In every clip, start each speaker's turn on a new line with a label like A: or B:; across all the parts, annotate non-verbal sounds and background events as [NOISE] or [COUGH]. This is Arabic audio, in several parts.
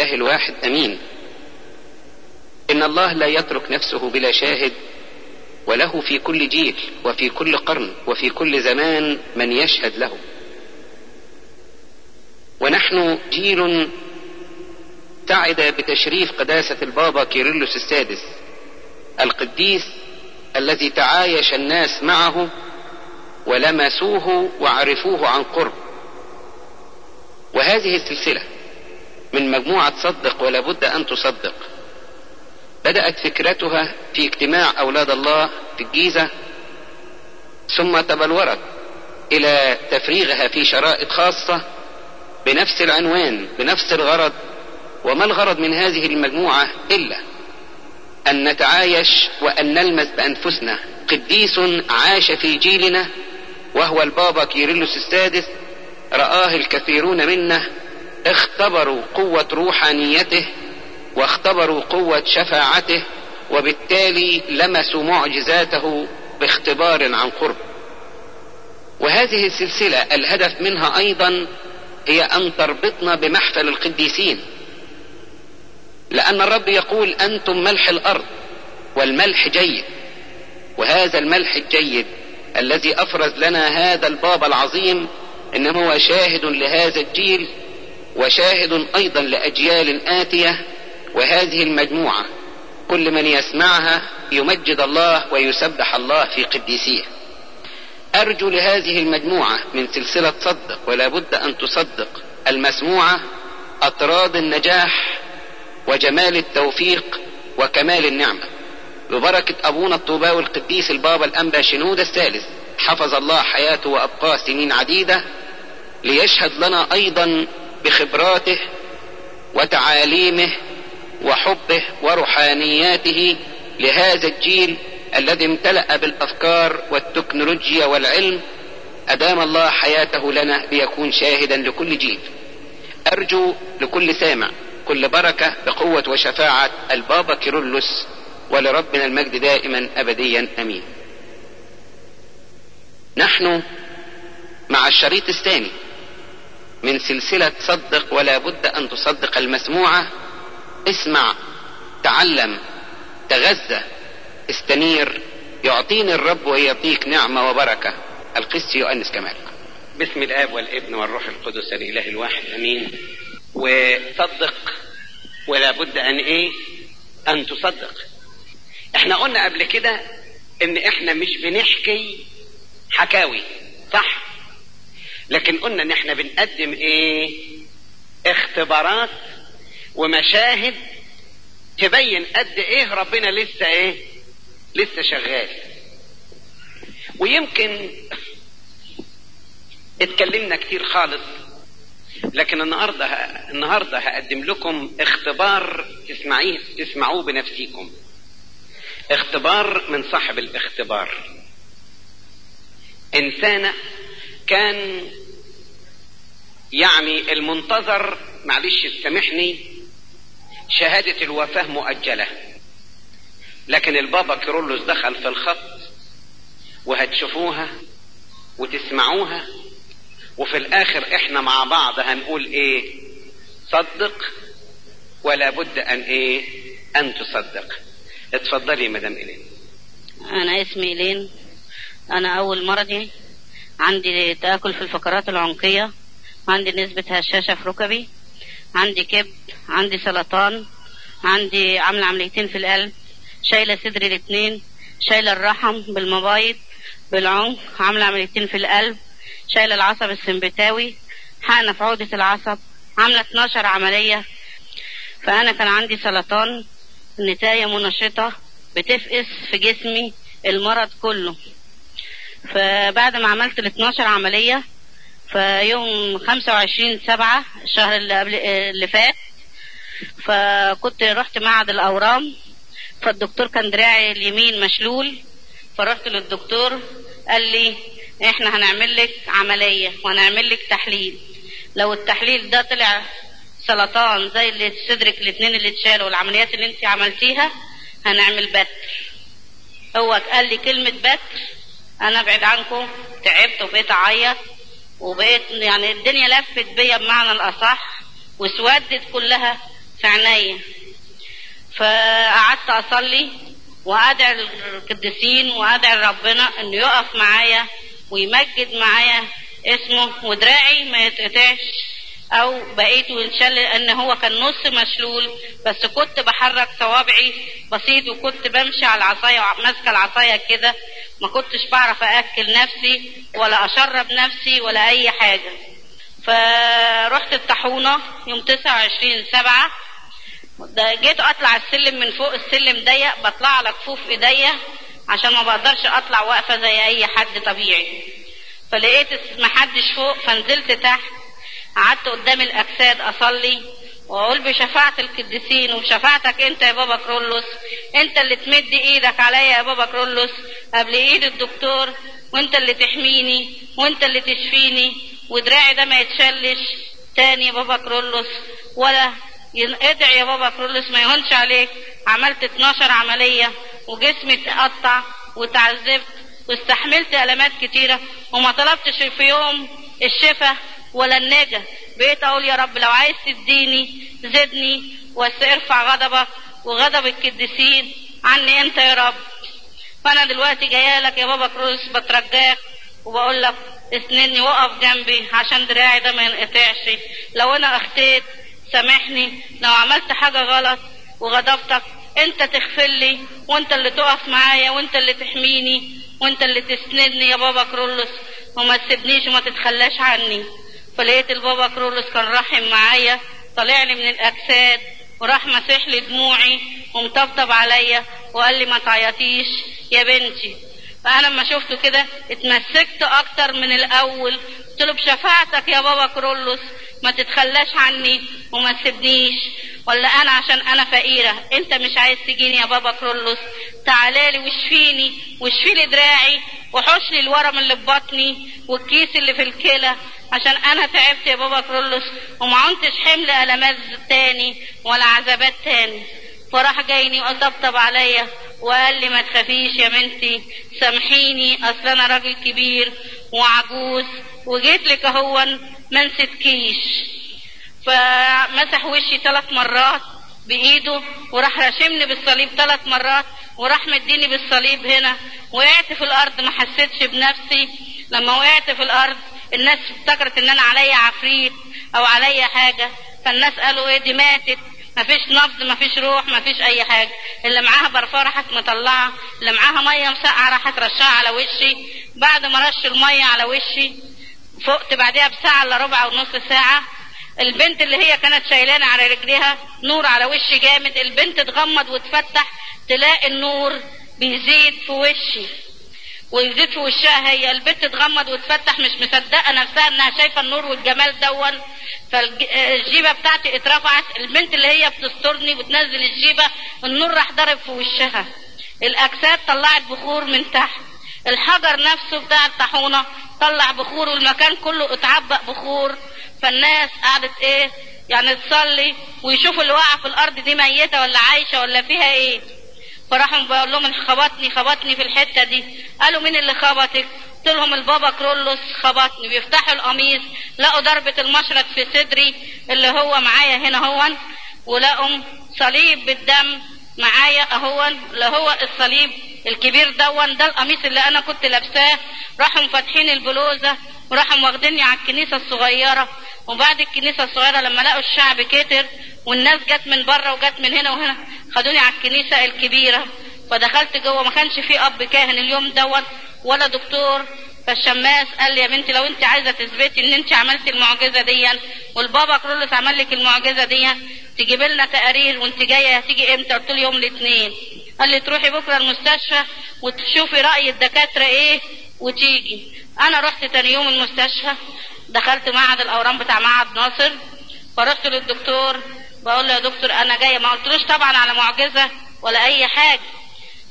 A: الإله الواحد أمين. إن الله لا يترك نفسه بلا شاهد وله في كل جيل وفي كل قرن وفي كل زمان من يشهد له. ونحن جيل سعد بتشريف قداسة البابا كيرلس السادس القديس الذي تعايش الناس معه ولمسوه وعرفوه عن قرب. وهذه السلسلة من مجموعة صدق ولا بد أن تصدق. بدأت فكرتها في اجتماع أولاد الله في الجيزة ثم تبلورت إلى تفريغها في شرائط خاصة بنفس العنوان بنفس الغرض. وما الغرض من هذه المجموعة إلا أن نتعايش وأن نلمس بأنفسنا. قديس عاش في جيلنا وهو البابا كيرلس السادس رآه الكثيرون منا اختبروا قوة روحانيته واختبروا قوة شفاعته وبالتالي لمسوا معجزاته باختبار عن قرب. وهذه السلسلة الهدف منها أيضا هي أن تربطنا بمحفل القديسين. لأن الرب يقول أنتم ملح الأرض والملح جيد وهذا الملح الجيد الذي أفرز لنا هذا البابا العظيم إنما هو شاهد لهذا الجيل وشاهد أيضا لأجيال آتية وهذه المجموعة كل من يسمعها يمجد الله ويسبح الله في قديسية. أرجو لهذه المجموعة من سلسلة صدق ولا بد أن تصدق المسموعة أطراد النجاح وجمال التوفيق وكمال النعمة. ببركة أبونا الطوباوي القديس البابا الأنبا شنود الثالث حفظ الله حياته وأبقاه سنين عديدة ليشهد لنا أيضا بخبراته وتعاليمه وحبه وروحانياته لهذا الجيل الذي امتلأ بالأفكار والتكنولوجيا والعلم أدام الله حياته لنا ليكون شاهدا لكل جيل. أرجو لكل سامع كل بركة بقوة وشفاعة البابا كيرلس ولربنا المجد دائما أبديا. أمين. نحن مع الشريط الثاني. من سلسلة صدق ولا بد أن تصدق المسموعة. اسمع تعلم تغذى. استنير يعطيني الرب ويعطيك نعمة وبركة. القس يؤنس كمال. بسم الآب والابن والروح القدس الإله الواحد أمين. وصدق ولا بد أن إيه؟ أن تصدق. إحنا قلنا قبل كده إن إحنا مش بنحكي حكاوي صح؟ لكن قلنا ان إحنا بنقدم إيه؟ اختبارات ومشاهد تبين قد إيه ربنا لسه إيه؟ لسه شغال. ويمكن اتكلمنا كتير خالص لكن النهارده النهارده هقدم لكم اختبار تسمعيه تسمعوه بنفسيكم. اختبار من صاحب الاختبار. انسانة كان يعني المنتظر معلش سامحني شهادة الوفاة مؤجلة. لكن البابا كيرلس دخل في الخط وهتشوفوها وتسمعوها وفي الآخر إحنا مع بعض هنقول إيه؟ صدق ولا بد أن إيه؟ أن تصدق. اتفضلي مدام إلين.
B: أنا اسمي إلين. أنا أول مرضي عندي تآكل في الفقرات العنقية. عندي نسبة هشاشة في ركبي عندي كبد عندي سرطان عندي عاملة عمليتين في القلب شايلة صدري الاتنين شايلة الرحم بالمبايض بالعنق عاملة عمليتين في القلب شايلة العصب السمبتاوي حقنة في عقدة العصب عاملة 12 عملية. فأنا كان عندي سرطان نتاية منشطة بتفقس في جسمي المرض كله. فبعد ما عملت ال 12 عملية فيوم 25 سبعة الشهر اللي قبل اللي فات. فكنت رحت معهد الأورام فالدكتور كان دراعي اليمين مشلول. فرحت للدكتور قال لي إحنا هنعمل لك عملية وهنعمل لك تحليل. لو التحليل ده طلع سرطان زي اللي صدرك الاثنين اللي اتشالوا والعمليات اللي انت عملتيها هنعمل بتر. هو قال لي كلمة بتر أنا ابعد عنكم تعبت وبقيت أعيط. وبقيت يعني الدنيا لفت بيا بمعنى الأصح واسودت كلها في عينيا. فقعدت أصلي وأدعي القديسين وأدعي ربنا إنه يقف معايا ويمجد معايا اسمه ودراعي ما يتقطعش. أو بقيت وانشل إن هو كان نص مشلول بس كنت بحرك صوابعي بسيط وكنت بمشي على العصاية ماسكة العصاية كده ما كنتش بعرف أكل نفسي ولا أشرب نفسي ولا أي حاجة. فرحت الطاحونة يوم 29 سبعة ده جيت أطلع السلم من فوق السلم ضيق بطلع على كفوف إيديا عشان ما بقدرش أطلع واقفة زي أي حد طبيعي. فلقيت محدش فوق فنزلت تحت قعدت قدام الأجساد أصلي وأقول بشفاعة القديسين وبشفاعتك أنت يا بابا كرولوس. أنت اللي تمد إيدك عليا يا بابا كرولوس. قبل إيد الدكتور وأنت اللي تحميني وأنت اللي تشفيني ودراعي ده ما يتشلش. تاني يا بابا كرولوس. ولا ادعي يا بابا كرولوس ما يهونش عليك. عملت 12 عملية وجسمي اتقطع وتعذبت واستحملت ألمات كتيرة وما طلبتش في يوم الشفاء ولا النجا. بقيت أقول يا رب لو عايز تديني زدني وارفع غضبك وغضب القديسين عني أنت يا رب. فأنا دلوقتي جاية لك يا بابا كروس بترجاك وبقول لك اسندني وقف جنبي عشان دراعي ده ما ينقطعش. لو أنا أخطيت سامحني. لو عملت حاجة غلط وغضبتك أنت تغفر لي وأنت اللي تقف معايا وأنت اللي تحميني وأنت اللي تسندني يا بابا كرولوس. وما تسيبنيش وما تتخلاش عني. فلقيت البابا كرولوس كان راحم معايا طلع لي من الأجساد وراح مسح لي دموعي ومطبطب عليا وقال لي ما تعيطيش يا بنتي. فأنا لما شفته كده اتمسكت أكتر من الأول. قلت له بشفاعتك يا بابا كرولوس ما تتخلاش عني وما تسيبنيش. ولا أنا عشان أنا فقيرة. أنت مش عايز تجيني يا بابا كرولوس. تعالالي واشفيني واشفي لي دراعي وحوش لي الورم اللي في بطني والكيس اللي في الكلى. عشان أنا تعبت يا بابا كرولوس وما عنتش حمل المات تاني ولا عذابات تاني. فراح جايني وطبطب عليا وقال لي ما تخافيش يا بنتي سامحيني أصل أنا راجل كبير وعجوز وجيت لك أهون ما نسيتكيش. فمسح وشي ثلاث مرات بإيده وراح راشمني بالصليب ثلاث مرات وراح مديني بالصليب هنا. وقعت في الأرض ما حسيتش بنفسي. لما وقعت في الأرض الناس افتكرت إن أنا عليا عفريت أو عليا حاجة. فالناس قالوا إيه دي ماتت. مفيش نبض مفيش روح مفيش أي حاجة. اللي معاها برفان راحت مطلعة اللي معاها مية مسقعة راحت رشها على وشي. بعد ما رش المية على وشي فقت بعدها بساعة إلا ربع ونص ساعة. البنت اللي هي كانت شايلاني على رجليها نور على وشي جامد. البنت تغمض وتفتح تلاقي النور بيزيد في وشي. في وشها هي البنت تغمض وتفتح مش مصدقة نفسها إنها شايفة النور والجمال دون. فالجيبة بتاعتي اترفعت البنت اللي هي بتسترني وتنزل الجيبة النور راح ضرب في وشها. الأجساد طلعت بخور من تحت. الحجر نفسه بتاع الطاحونة طلع بخور والمكان كله اتعبق بخور. فالناس قعدت إيه يعني تصلي ويشوفوا اللي واقعه في الأرض دي ميتة ولا عايشة ولا فيها إيه. فراحوا بقول لهم خبطني خبطني في الحتة دي. قالوا مين اللي خبطك؟ قلت لهم البابا كرولوس خبطني. بيفتحوا القميص لقوا ضربة المشرط في صدري اللي هو معايا هنا هون ولقوا صليب بالدم معايا اهون اللي هو الصليب الكبير دون ده القميص اللي أنا كنت لابساه. راحوا فاتحين البلوزة وراحوا واخديني على الكنيسة الصغيرة. وبعد الكنيسة الصغيرة لما لقوا الشعب كتر والناس جت من بره وجت من هنا وهنا خدوني على الكنيسة الكبيرة. فدخلت جوه ما كانش في أب كاهن اليوم دوت ولا دكتور فالشماس قال لي يا بنتي لو انت عايزة تثبتي ان انت عملتي المعجزة دي والبابا كرولوس عمل لك المعجزة دي تجيب لنا تقارير وانت جاية هتيجي إمتى؟ قلت له يوم الاثنين. قال لي تروحي بكرة المستشفى وتشوفي رأي الدكاترة إيه وتيجي. أنا رحت تاني يوم المستشفى دخلت معهد الأورام بتاع معهد ناصر فرحت للدكتور بقول له يا دكتور أنا جاية ما قلتلوش طبعا على معجزة ولا أي حاجة.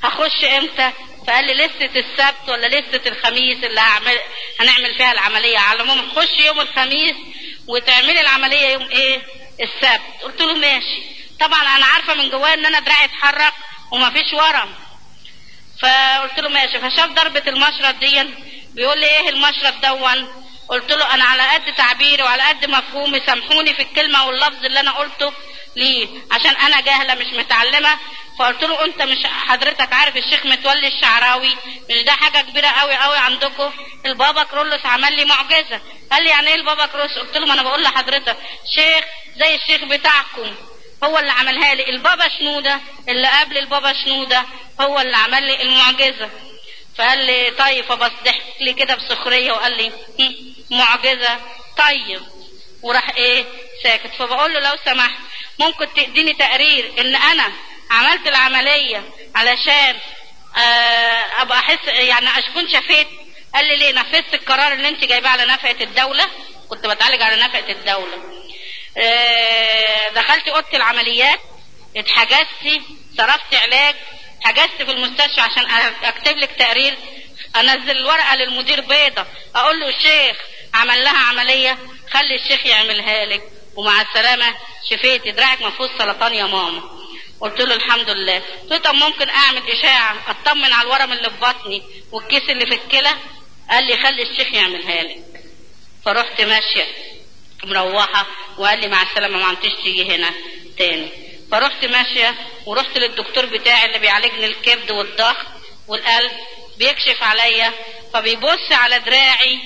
B: هخش إمتى؟ فقال لي لسه السبت ولا لسه الخميس اللي هعمل هنعمل فيها العملية. على العموم خش يوم الخميس وتعملي العملية يوم إيه؟ السبت. قلت له ماشي. طبعا أنا عارفة من جوايا إن أنا دراعي اتحرك ومفيش ورم. فقلت له ماشي. فشاف ضربة المشرط دي بيقول لي إيه المشرط دون؟ قلت له أنا على قد تعبيري وعلى قد مفهومي سامحوني في الكلمة واللفظ اللي أنا قلته ليه؟ عشان أنا جاهلة مش متعلمة. فقلت له أنت مش حضرتك عارف الشيخ متولي الشعراوي مش ده حاجة كبيرة قوي قوي عندكم؟ البابا كرولوس عمل لي معجزة. قال لي يعني إيه البابا كرولوس؟ قلت له ما أنا بقول لحضرتك شيخ زي الشيخ بتاعكم هو اللي عملها لي. البابا شنودة؟ اللي قبل البابا شنودة هو اللي عمل لي المعجزة. فقال لي طيب فبص ضحك لي كده بسخرية وقال لي "هم، معجزة. طيب. وراح إيه؟ ساكت. فبقول له لو سمحت ممكن تديني تقرير إن أنا عملت العملية علشان آه أبقى أحس يعني أكون شفيت؟ قال لي ليه؟ نفذت القرار اللي أنت جايباه على نفقه الدولة. كنت بتعالج على نفقه الدولة. آه دخلت أوضة العمليات. اتحجزت صرفت علاج. حجزت في المستشفى عشان أكتب لك تقرير. أنزل الورقه للمدير بيضة. أقول له الشيخ عمل لها عملية خلي الشيخ يعملها لك. ومع السلامة شفيتي دراعك فيهوش سرطان يا ماما. قلت له الحمد لله. قلت له طب ممكن أعمل إشاعة أطمن على الورم اللي في بطني والكيس اللي في الكلى؟ قال لي خلي الشيخ يعملها لك. فرحت ماشية مروحة وقال لي مع السلامة ما عمتش تيجي هنا تاني. فرحت ماشية ورحت للدكتور بتاعي اللي بيعالجني الكبد والضغط والقلب بيكشف عليا فبيبص على دراعي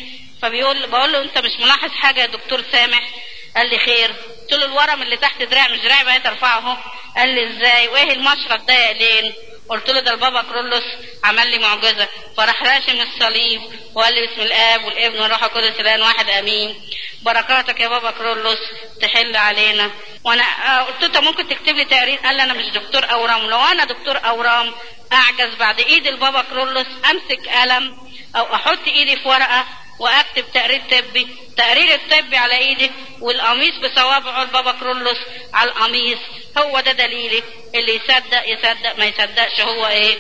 B: فبيقول بقول له أنت مش ملاحظ حاجة يا دكتور سامح؟ قال لي خير. قلت له الورم اللي تحت دراعي مش دراعي بقيت أرفعه أهو. قال لي إزاي؟ وإيه المشرط ده يا لين قلت له ده البابا كرولوس عمل لي معجزة. فراح راشم الصليب وقال لي بسم الآب والإبن والروح القدس الآن واحد آمين. بركاتك يا بابا كرولوس تحل علينا. وأنا آه، قلت له ممكن تكتب لي تقرير؟ قال لي أنا مش دكتور أورام. لو أنا دكتور أورام أعجز بعد إيد البابا كرولوس أمسك قلم أو أحط إيدي في ورقة وأكتب تقرير طبي. تقرير الطبي على إيدي والقميص بصوابعه البابا كرولوس على القميص. هو ده دليلي. اللي يصدق يصدق ما يصدقش هو إيه؟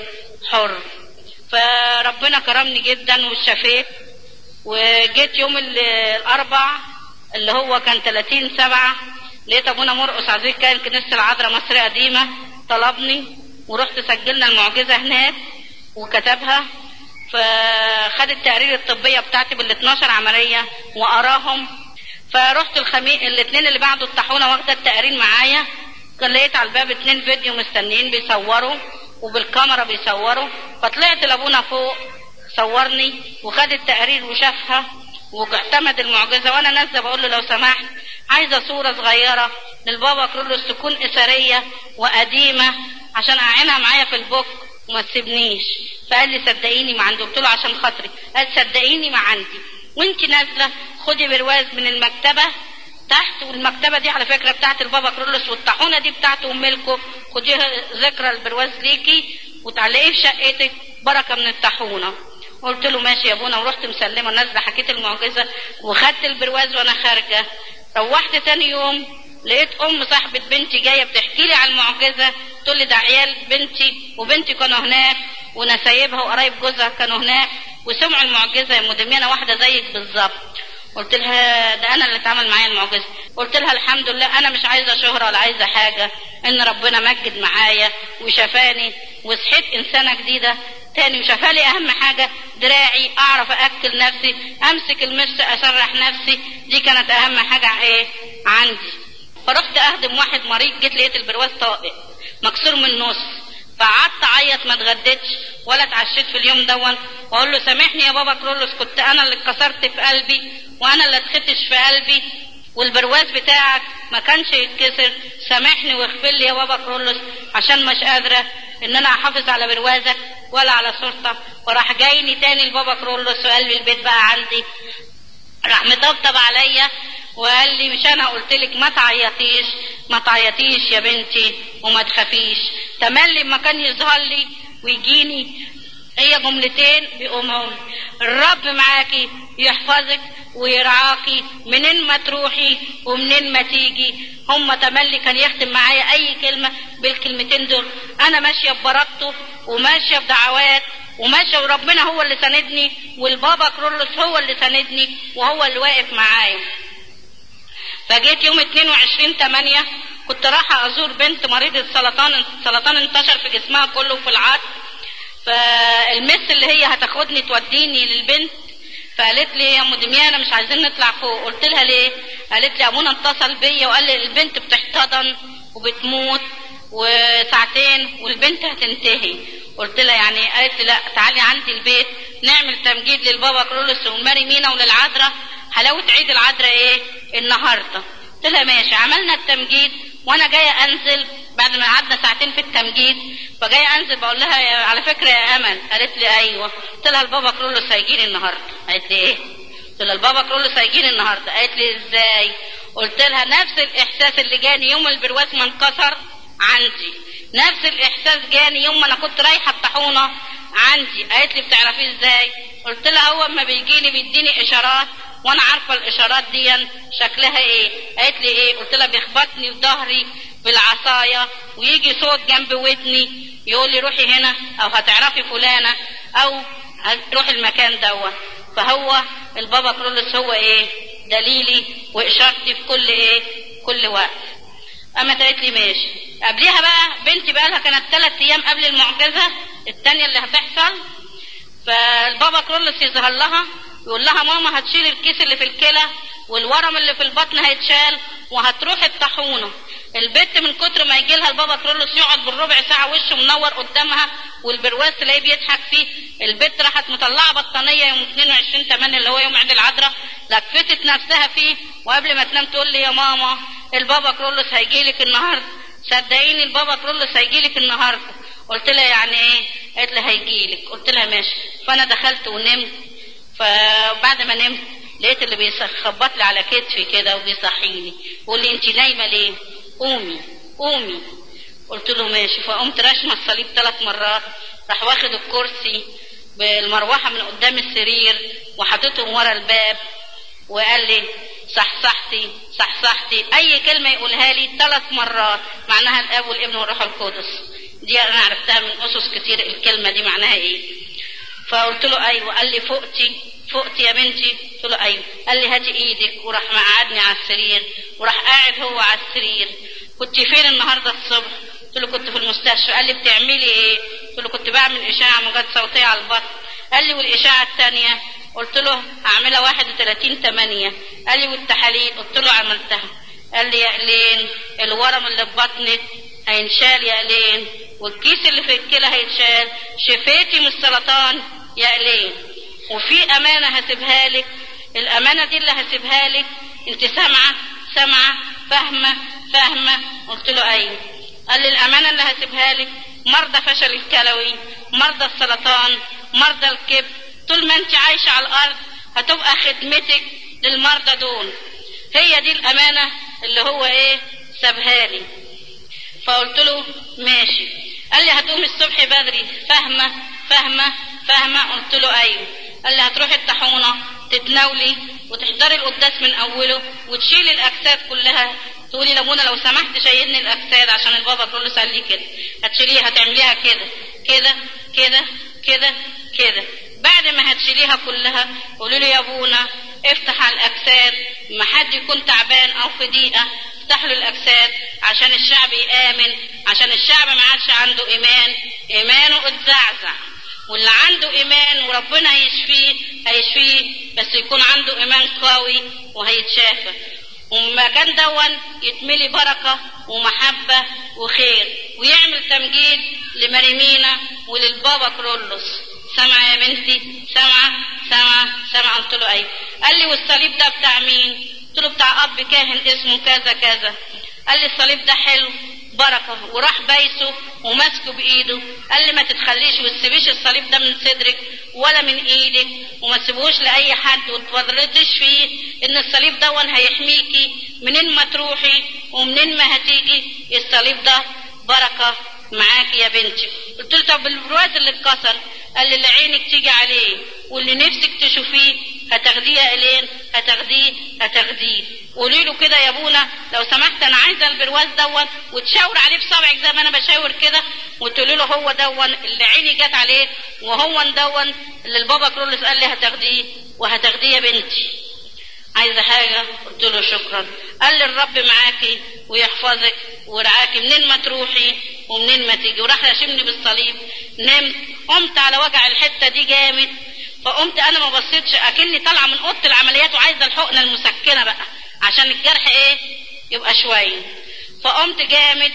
B: حر. فربنا كرمني جدا والشفيت وجيت يوم ال- الأربع اللي هو كان 30 سبعة لقيت أبونا مرقص عزيز كان كنيسة العذراء مصر قديمة طلبني ورحت سجلنا المعجزة هناك وكتبها. فخد التقارير الطبية بتاعتي بال 12 عملية وقراهم فرحت الخميس الاثنين اللي بعده الطاحونة واخدة التقارير معايا. لقيت على الباب اتنين فيديو مستنيين بيصوروا وبالكاميرا بيصوروا. فطلعت لأبونا فوق صورني وخد التقارير وشافها واعتمد المعجزة. وأنا نازلة بقول له لو سمحت عايزة صورة صغيرة للبابا كرولوس تكون إثرية وقديمة عشان أعينها معايا في البوك. وما تسيبنيش. فقال لي صدقيني ما عندي. قلت له عشان خاطري. قال صدقيني ما عندي. وانت نازلة خدي برواز من المكتبة تحت والمكتبة دي على فكرة بتاعت البابا كرولوس والطاحونة دي بتاعت امكم خديها ذكرى البرواز ليكي وتعلقيه في شقتك. بركة من الطاحونة. قلت له ماشي يا أبونا ورحت مسلمة نازلة حكيت المعجزة وخدت البرواز وأنا خارجة. روحت تاني يوم لقيت أم صاحبة بنتي جاية بتحكي لي على المعجزة تقول لي ده عيال بنتي وبنتي كانوا هناك ونسايبها وقرايب جوزها كانوا هناك وسمعوا المعجزة يا مدمنه واحدة زيك بالظبط. قلت لها ده أنا اللي اتعمل معايا المعجزة. قلت لها الحمد لله أنا مش عايزة شهرة ولا عايزة حاجة إن ربنا مجد معايا وشفاني وصحيت إنسانة جديدة. تاني وشفالي أهم حاجة دراعي أعرف أكل نفسي أمسك المشط اسرح نفسي. دي كانت أهم حاجة إيه؟ عندي. فرحت اخدم واحد مريض جيت لقيت البرواز طائق مكسور من النص. فقعدت أعيط ما اتغديتش ولا اتعشيت في اليوم دون وأقول له سامحني يا بابا كرولوس كنت أنا اللي اتكسرت في قلبي وأنا اللي اتخدش في قلبي والبرواز بتاعك ما كانش يتكسر. سامحني واغفر لي يا بابا كرولوس عشان مش قادرة إن أنا أحافظ على بروازك ولا على صورتك. وراح جايني تاني البابا كرولوس وقال لي البيت بقى عندي. راح مطبطب عليا. وقال لي مش أنا قلت لك ما تعيطيش ما تعيطيش يا بنتي وما تخافيش. تملي ما كان يظهر لي ويجيني. هي جملتين بيقوموا لي الرب معاكي يحفظك ويرعاكي منين ما تروحي ومنين ما تيجي. هم تملي كان يختم معايا أي كلمة بالكلمتين دول. أنا ماشية ببركته وماشية بدعوات وماشية وربنا هو اللي ساندني والبابا كرولوس هو اللي ساندني وهو اللي واقف معايا. فجيت يوم 22 8 كنت رايحة أزور بنت مريضة السرطان السرطان انتشر في جسمها كله في العظم فالمس اللي هي هتاخدني توديني للبنت. فقالت لي يا أم دميانه مش عايزين نطلع فوق. قلت لها ليه؟ قالت لي ابونا اتصل بيا. وقال لي البنت بتحتضن وبتموت وساعتين والبنت هتنتهي. قلت لها يعني؟ قالت لي لا تعالي عندي البيت نعمل تمجيد للبابا كرولوس والماري مينا وللعذراء. حلاوة عيد العذراء إيه؟ النهارده. قلت لها ماشي عملنا التمجيد وأنا جاية انزل بعد ما قعدنا ساعتين في التمجيد فجاية انزل بقول لها على فكرة يا أمل. قالت لي أيوه. قلت لها البابا كرولوس هيجي لي النهارده. قالت لي إيه؟ قلت لها البابا كرولوس هيجي لي النهارده. قالت لي إزاي؟ قلت لها نفس الإحساس اللي جاني يوم البرواز ما انكسر عندي. نفس الإحساس جاني يوم ما أنا كنت رايحة الطاحونة عندي. قالت لي بتعرفيه إزاي؟ قلت لها هو اما بيجيني بيديني إشارات وأنا عارفة الاشارات دي شكلها إيه. قالت لي إيه قلت لها بيخبطني في ظهري بالعصايه ويجي صوت جنب ودني يقول لي روحي هنا أو هتعرفي فلانة أو هتروحي المكان دوت فهو البابا كرولوس هو إيه دليلي وإشارتي في كل إيه كل وقت. اما قالت لي ماشي. قبليها بقى بنتي بقى لها كانت ثلاث أيام قبل المعجزة الثانية اللي هتحصل. فالبابا كرولوس يظهر لها يقول لها ماما هتشيل الكيس اللي في الكلى والورم اللي في البطن هيتشال وهتروح الطاحونة. البت من كتر ما يجي لها البابا كرولوس يقعد بالربع ساعة وشه منور قدامها والبرواز تلاقيه بيضحك فيه. البت راحت مطلعة بطانية يوم 22 8 اللي هو يوم عيد العذراء لكفتت نفسها فيه وقبل ما تنام تقول لي يا ماما البابا كرولوس هيجي لك النهارده. صدقيني البابا كرولوس هيجي لك النهارده. قلت لها يعني إيه؟ قالت لي هيجي لك قلت لها ماشي. فأنا دخلت ونمت. فبعد ما نمت لقيت اللي بيخبط لي على كتفي كده وبيصحيني. بيقول لي انت نايمة ليه؟ قومي قومي. قلت له ماشي. فقمت راشمة الصليب ثلاث مرات راح واخد الكرسي بالمروحة من قدام السرير وحطيتهم ورا الباب وقال لي صحصحتي صحصحتي. أي كلمة يقولها لي ثلاث مرات معناها الآب والابن والروح القدس. دي أنا عرفتها من أسس كتير الكلمة دي معناها إيه؟ فقلت له أيوه قال لي فقتي فقتي يا بنتي. قلت له أيوه. قال لي هاتي إيدك وراح مقعدني على السرير وراح قاعد هو على السرير. كنت فين النهارده الصبح؟ قلت له كنت في المستشفى. قال لي بتعملي إيه؟ قلت له كنت بعمل اشاعه موجات صوتية على البطن. قال لي والاشاعه الثانية قلت له هعملها 31 8 قال لي والتحاليل؟ قلت له عملتها. قال لي يا قلين الورم اللي في بطنك هينشال يا قلين والكيس اللي في الكلى هيتشال شفيتي من السرطان يا قلين وفي أمانة هسيبها لك الأمانة دي اللي هسيبها لك انت سامعة؟ سامعة. فاهمة؟ فاهمة. قلت له أيوه. قال لي الأمانة اللي هسيبها لك مرضى فشل الكلوي مرضى السرطان مرضى الكبد. طول ما انت عايشة على الأرض هتبقى خدمتك للمرضى دول. هي دي الأمانة اللي هو إيه سابها لي. فقلت له ماشي. قال لي هتقومي الصبح بدري. فاهمة فاهمة فاهمة. قلت له أيوه. قال لي هتروحي الطاحونة تتناولي وتحضري القداس من أوله وتشيلي الاجساد كلها. تقولي لابونا لو سمحت شيلني الاجساد عشان البابا كله قال لي كده. هتشيليها هتعمليها كده كده كده كده كده. بعد ما هتشيليها كلها قولوا له يا ابونا افتح على الاجساد ما حد يكون تعبان أو في ضيقة. افتح له الأجساد عشان الشعب يآمن عشان الشعب ما عادش عنده إيمان. إيمانه اتزعزع واللي عنده إيمان وربنا هيشفيه هيشفيه بس يكون عنده إيمان قوي وهيتشافى. والمكان دون يتملي بركة ومحبة وخير ويعمل تمجيد لمريمينا وللبابا كرولوس. سامعه يا بنتي؟ سامعه سامعه سامعه قلت له أيوه قال لي والصليب ده بتاع مين؟ قلت له بتاع أب كاهن اسمه كذا كذا. قال لي الصليب ده حلو بركة وراح بايسه وماسكه بإيده. قال لي ما تتخليش وتسيبيش الصليب ده من صدرك ولا من إيدك وما تسيبوش لأي حد وتفضلتش فيه إن الصليب ده هيحميكي. منين ما تروحي ومنين ما هتيجي الصليب ده بركة معاكي يا بنتي. قلت له طب البرواز اللي اتكسر؟ قال لي اللي عينك تيجي عليه واللي نفسك تشوفيه هتاخديه يا الين هتاخديه هتاخديه قولي له كده يا ابونا لو سمحت أنا عايزه البرواز دون وتشاور عليه بصبعك زي ما أنا بشاور كده. وتقولي له هو دون اللي عيني جت عليه وهو دون اللي البابا كرولس قال لي هتاخديه وهتاخديه يا بنتي. عايزة حاجة؟ قلت له شكرا. قال لي الرب معاكي ويحفظك ويرعاكي منين ما تروحي ومنين ما تيجي. وراح راشمني بالصليب نمت قمت على وجع الحتة دي جامد. فقمت أنا ما بصيتش أكني طالعة من أوضة العمليات وعايزة الحقنة المسكنة بقى عشان الجرح إيه؟ يبقى شوية. فقمت جامد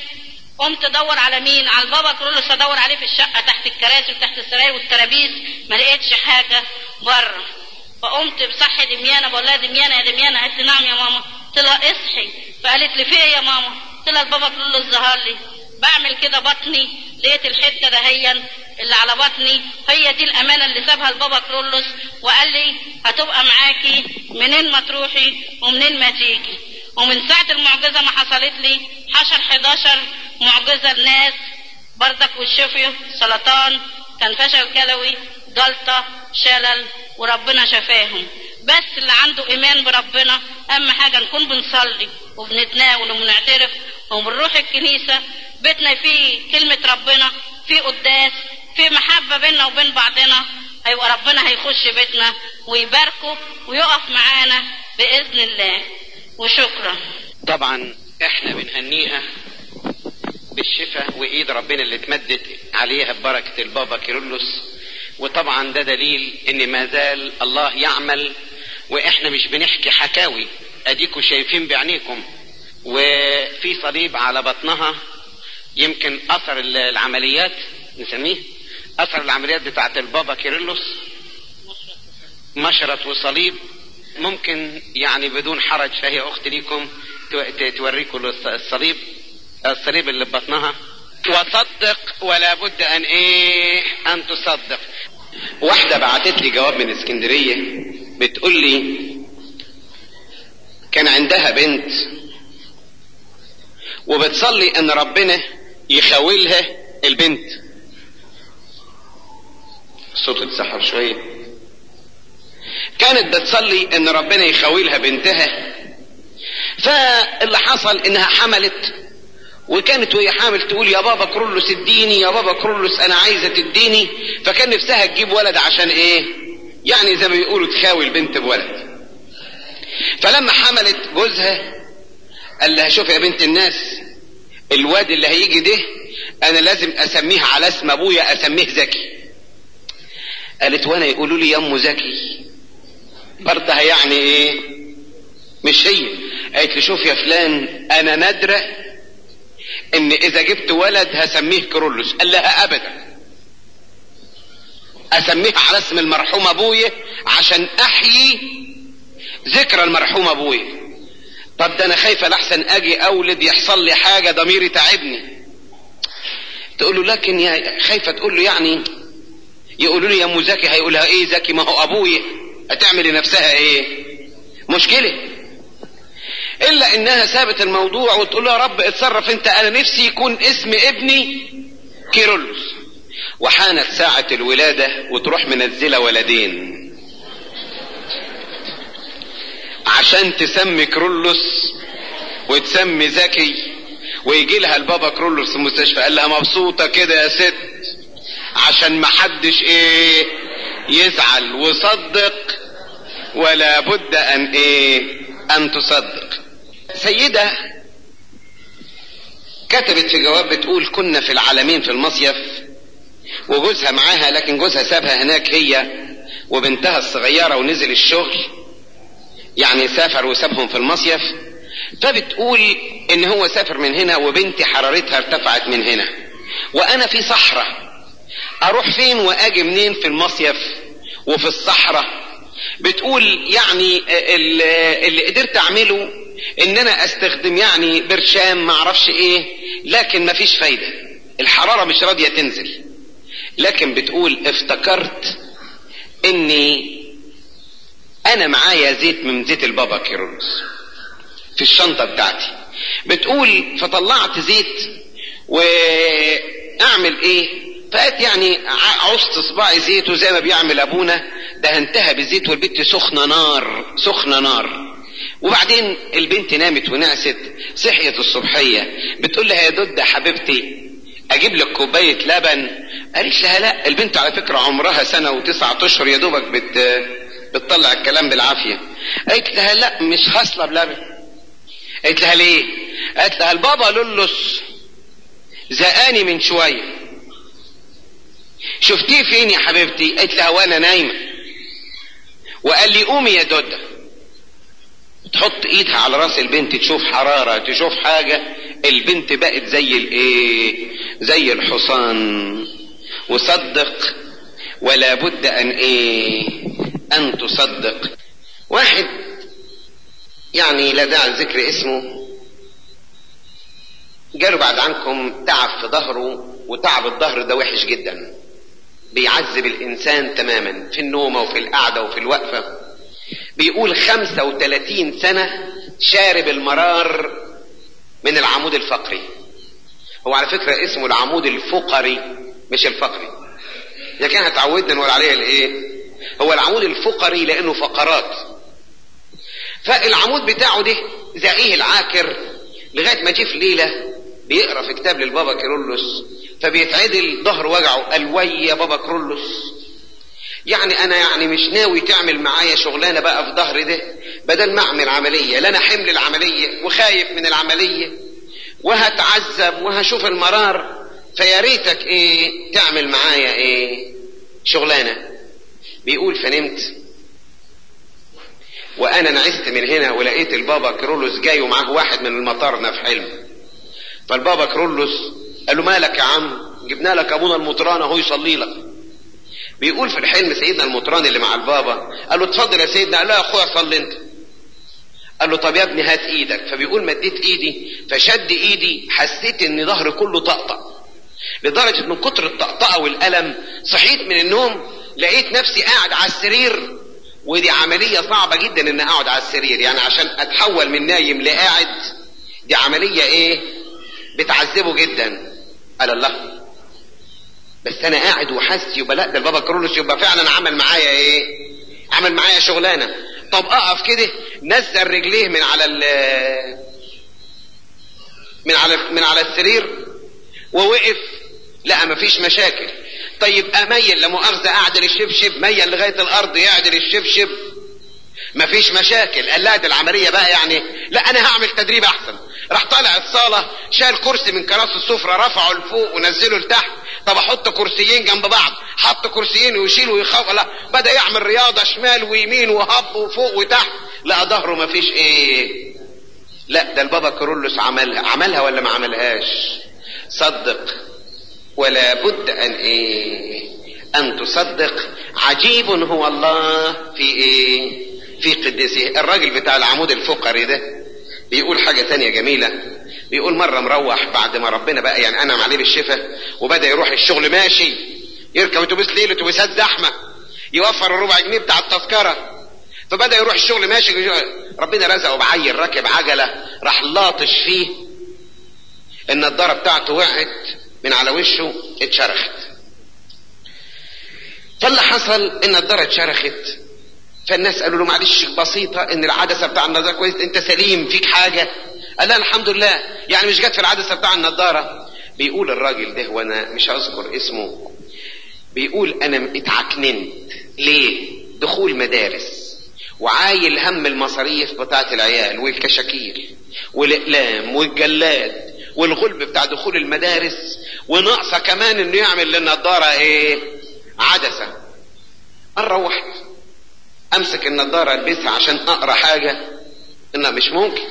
B: قمت أدور على مين؟ على البابا كرولوس أدور عليه في الشقة تحت الكراسي وتحت السراير والترابيز ما لقيتش حاجة. بره. فقمت بصحي دميانة بقول لها دميانة يا دميانة. قالت لي نعم يا ماما. قلت لها اصحي. فقالت لي في إيه يا ماما. قلت لها البابا كرولوس ظهر لي. بعمل كده بطني. لقيت الحته دهيا اللي على بطني. هي دي الأمانة اللي سابها البابا كرولوس وقال لي هتبقى معاكي منين ما تروحي ومنين ما تيجي. ومن ساعة المعجزة ما حصلت لي حشر 11 معجزة الناس بردك والشفي سرطان كان فشل كلوي جلطه شلل وربنا شفاهم. بس اللي عنده إيمان بربنا أهم حاجة نكون بنصلي وبنتناول وبنعترف وبنروح الكنيسة بيتنا فيه كلمة ربنا فيه قداس في محبة بيننا وبين بعضنا. هيبقى ربنا هيخش بيتنا ويباركه ويقف معانا بإذن الله. وشكرا.
A: طبعا إحنا بنهنيها بالشفاء وإيد ربنا اللي اتمدت عليها ببركة البابا كيرلس. وطبعا ده دليل إن ما زال الله يعمل وإحنا مش بنحكي حكاوي. اديكم شايفين بعينيكم. وفي صليب على بطنها يمكن أثر العمليات نسميه أثر العمليات بتاعت البابا كيرلس مشرط وصليب ممكن يعني بدون حرج فهي اخت ليكم توريكم الصليب الصليب اللي ببطنها وصدق ولا بد أن إيه أن تصدق. واحدة بعتت لي جواب من اسكندرية بتقول لي كان عندها بنت وبتصلي أن ربنا يخاولها البنت. الصوت اتسحب شوية. كانت بتصلي إن ربنا يخاولها بنتها. فاللي حصل إنها حملت وكانت وهي حامل تقول يا بابا كرولوس اديني يا بابا كرولوس أنا عايزة تديني. فكان نفسها تجيب ولد عشان إيه؟ يعني زي ما بيقولوا تخاوي البنت بولد. فلما حملت جوزها قال لها شوف يا بنت الناس الواد اللي هيجي ده أنا لازم أسميه على اسم أبويا أسميه زكي. قالت وأنا يقولوا لي يا أم زكي. برضه يعني إيه؟ مش هي. قالت لي شوف يا فلان أنا نادرة إن إذا جبت ولد هسميه كرولوس. قال لها ابدا. أسميه على اسم المرحوم أبويا عشان أحيي ذكرى المرحوم أبويا. طب ده أنا خايفه لحسن أجي اولد يحصل لي حاجة ضميري تعبني. تقول له لكن يا خايفه تقول له يعني يقولوا لي يا ام زكي هيقولها إيه؟ زكي ما هو ابويا هتعمل لنفسها إيه؟ مشكلة. إلا إنها سابت الموضوع وتقول له يا رب اتصرف أنت. أنا نفسي يكون اسم ابني كيرلس وحانت ساعة الولادة وتروح منزلة ولدين. عشان تسمي كرولوس وتسمي زكي ويجي لها البابا كرولوس في المستشفى. قال لها مبسوطة كده يا ست عشان محدش إيه يزعل وصدق ولا بد أن إيه أن تصدق. سيدة كتبت في جواب بتقول كنا في العالمين في المصيف وجوزها معاها لكن جوزها سابها هناك هي وبنتها الصغيرة ونزل الشغل. يعني سافر وسابهم في المصيف فبتقول إن هو سافر من هنا وبنتي حرارتها ارتفعت من هنا وأنا في صحراء أروح فين وأجي منين في المصيف وفي الصحراء؟ بتقول يعني اللي قدرت أعمله إن أنا أستخدم يعني برشام معرفش إيه لكن مفيش فايدة الحرارة مش راضية تنزل. لكن بتقول افتكرت إني أنا معايا زيت من زيت البابا كيرلس في الشنطة بتاعتي. بتقول فطلعت زيت وأعمل إيه؟ فقالت يعني عصت صباعي زيت وزي ما بيعمل أبونا. دهنتها بالزيت والبنت سخنة نار سخنة نار. وبعدين البنت نامت ونعست صحيت الصبحية. بتقول لها يا دودة حبيبتي أجيب لك كوباية لبن؟ قالت لها لا البنت على فكرة عمرها سنة وتسعة أشهر يا دوبك بت بتطلع الكلام بالعافية. قالت لها لا مش حاصلة بلبن. قالت لها ليه؟ قالت لها البابا لولس زقاني من شوية. شفتيه فين يا حبيبتي؟ قالت لها وأنا نايمة. وقال لي قومي يا دودة. تحط إيدها على رأس البنت تشوف حرارة تشوف حاجة. البنت بقت زي الإيه؟ زي الحصان. وصدق ولا بد أن إيه؟ أن تصدق. واحد يعني لا داعي لذكر اسمه. جاله بعد عنكم تعب في ظهره وتعب الظهر ده وحش جدا. بيعذب الإنسان تماما في النومة وفي القعدة وفي الوقفة. بيقول خمسة وثلاثين سنة شارب المرار من العمود الفقري. هو على فكرة اسمه العمود الفقري مش الفقري. لكن هتعودنا نقول عليه الإيه؟ هو العمود الفقري لأنه فقرات. فالعمود بتاعه ده زقيه العاكر لغاية ما جه في ليلة بيقرأ في كتاب للبابا كيرلس فبيتعدل ظهر وجعه قال وي يا بابا كيرلس. يعني أنا يعني مش ناوي تعمل معايا شغلانة بقى في ظهري ده بدل ما أعمل عملية. لا أنا حمل العملية وخايف من العملية وهتعذب وهشوف المرار. فيا ريتك إيه تعمل معايا إيه شغلانة؟ بيقول فنمت. وأنا نعست من هنا ولقيت البابا كرولوس جاي ومعاه واحد من المطارنا في حلم. فالبابا كرولوس قال له مالك يا عم؟ جبنا لك أبونا المطران أهو يصلي لك. بيقول في الحلم سيدنا المطران اللي مع البابا قال له اتفضل يا سيدنا. قال له يا أخويا صلي أنت. قال له طب يا ابني هات إيدك. فبيقول مديت إيدي فشد إيدي حسيت إن ظهري كله طقطق. لدرجة من كتر الطقطقة والألم صحيت من النوم لقيت نفسي قاعد على السرير ودي عملية صعبة جدا ان أقعد على السرير. يعني عشان أتحول من نايم لقاعد دي عملية إيه؟ بتعذبه جدا. قال الله. بس أنا قاعد وحاسس يبقى لا ده البابا كرولوس يبقى فعلا عمل معايا إيه؟ عمل معايا شغلانة. طب أقف كده نزل رجليه من على ال من على من على السرير ووقف. لا مفيش مشاكل. طيب اميل لا مؤاخذه اعدل الشبشب ميل لغاية الأرض يعدل الشبشب مفيش مشاكل. قال لا ده العملية بقى يعني لا أنا هعمل تدريب أحسن. راح طالع الصاله شال كرسي من كراسي السفرة رفعه لفوق ونزله لتحت. طب أحط كرسيين جنب بعض. حط كرسيين ويشيل ويخاف لا بدأ يعمل رياضة شمال ويمين وهب وفوق وتحت. لا ظهره مفيش إيه. لا ده البابا كرولوس عملها. عملها ولا ما عملهاش؟ صدق. ولا بد أن إيه؟ أن تصدق. عجيب هو الله في إيه؟ في قدسه الراجل بتاع العمود الفقري ده بيقول حاجة تانية جميلة. بيقول مرة مروح بعد ما ربنا بقى يعني أنعم عليه بالشفاء وبدأ يروح الشغل ماشي. يركب أتوبيس ليل اتوبيسات زحمة. يوفر الربع جنيه بتاع التذكرة. فبدأ يروح الشغل ماشي. ربنا رزقه بعيل راكب عجلة راح لاطش فيه. النضارة بتاعته وقعت. من على وشه اتشرخت. فاللي حصل النضارة اتشرخت فالناس قالوا له معلش بسيطة إن العدسة بتاع النضارة كويس أنت سليم فيك حاجة؟ قال لا الحمد لله. يعني مش جت في العدسة بتاع النضارة. بيقول الراجل ده وأنا مش هذكر اسمه بيقول أنا اتعكننت. ليه؟ دخول مدارس. وعايل هم المصاريف بتاعت العيال والكشاكيل والإقلام والجلاد والغلب بتاع دخول المدارس وناقصة كمان إنه يعمل للنضاره إيه؟ عدسة. أنا روحت أمسك النضاره ألبسها عشان أقرأ حاجة. انها مش ممكن.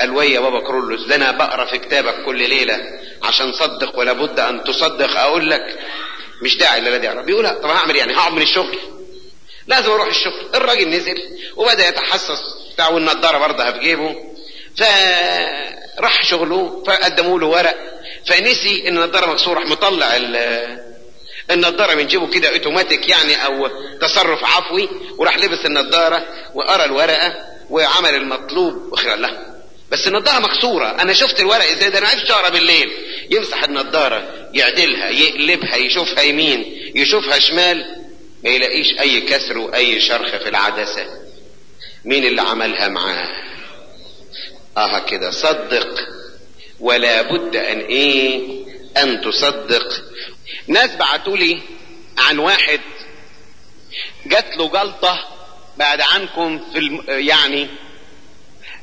A: قال ويا يا بابا كرولوس ده أنا بقرأ في كتابك كل ليلة عشان صدق ولا بد أن تصدق. أقول لك مش داعي لا داعي بيقول طب هعمل يعني؟ هقعد من الشغل. لازم أروح الشغل. الراجل نزل وبدأ يتحسس. بتاع والنضاره برضه في جيبه فراح شغله فقدموا له ورق. فنسي النضاره مكسوره راح مطلع النضاره من جيبه كده أوتوماتيك يعني أو تصرف عفوي وراح لبس النضارة وقرأ الورقة وعمل المطلوب وخير له بس النضارة مكسورة. أنا شفت الورق إزاي؟ ده أنا عرفت اقرا بالليل. يمسح النضارة يعدلها يقلبها يشوفها يمين يشوفها شمال. ما يلاقيش أي كسر وأي شرخ في العدسة. مين اللي عملها معاه؟ آه كده صدق. ولا بد أن إيه؟ أن تصدق. ناس بعتوا لي عن واحد جات له جلطة بعد عنكم في الم... يعني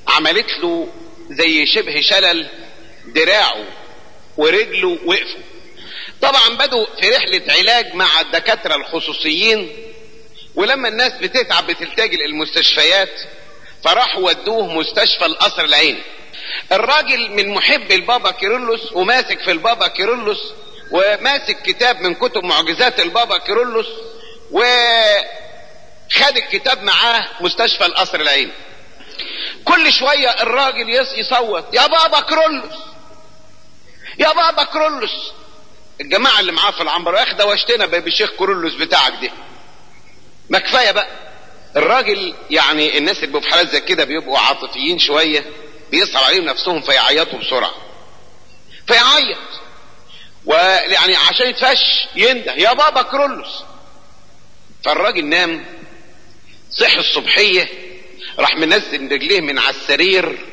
A: عملت له زي شبه شلل دراعه ورجله وقفوا. طبعا بدوا في رحلة علاج مع الدكاترة الخصوصيين ولما الناس بتتعب بتلتجئ المستشفيات فراحوا ودوه مستشفى القصر العيني. الراجل من محب البابا كيرلس وماسك في البابا كيرلس وماسك كتاب من كتب معجزات البابا كيرلس وخد الكتاب معاه مستشفى القصر العيني. كل شوية الراجل يصوت يا بابا كرولس يا بابا كرولس الجماعة اللي معاه في العنبر ده واشتنا بشيخ كرولس بتاعك ده ما كفاية بقى. الراجل يعني الناس اللي بيبقوا في حالات زي كده بيبقوا عاطفيين شوية بيصعب عليهم نفسهم فيعيطوا بسرعة. فيعيط. ويعني عشان يتفش ينده يا بابا كرولس فالراجل نام صحي الصبحية راح منزل رجليه من على السرير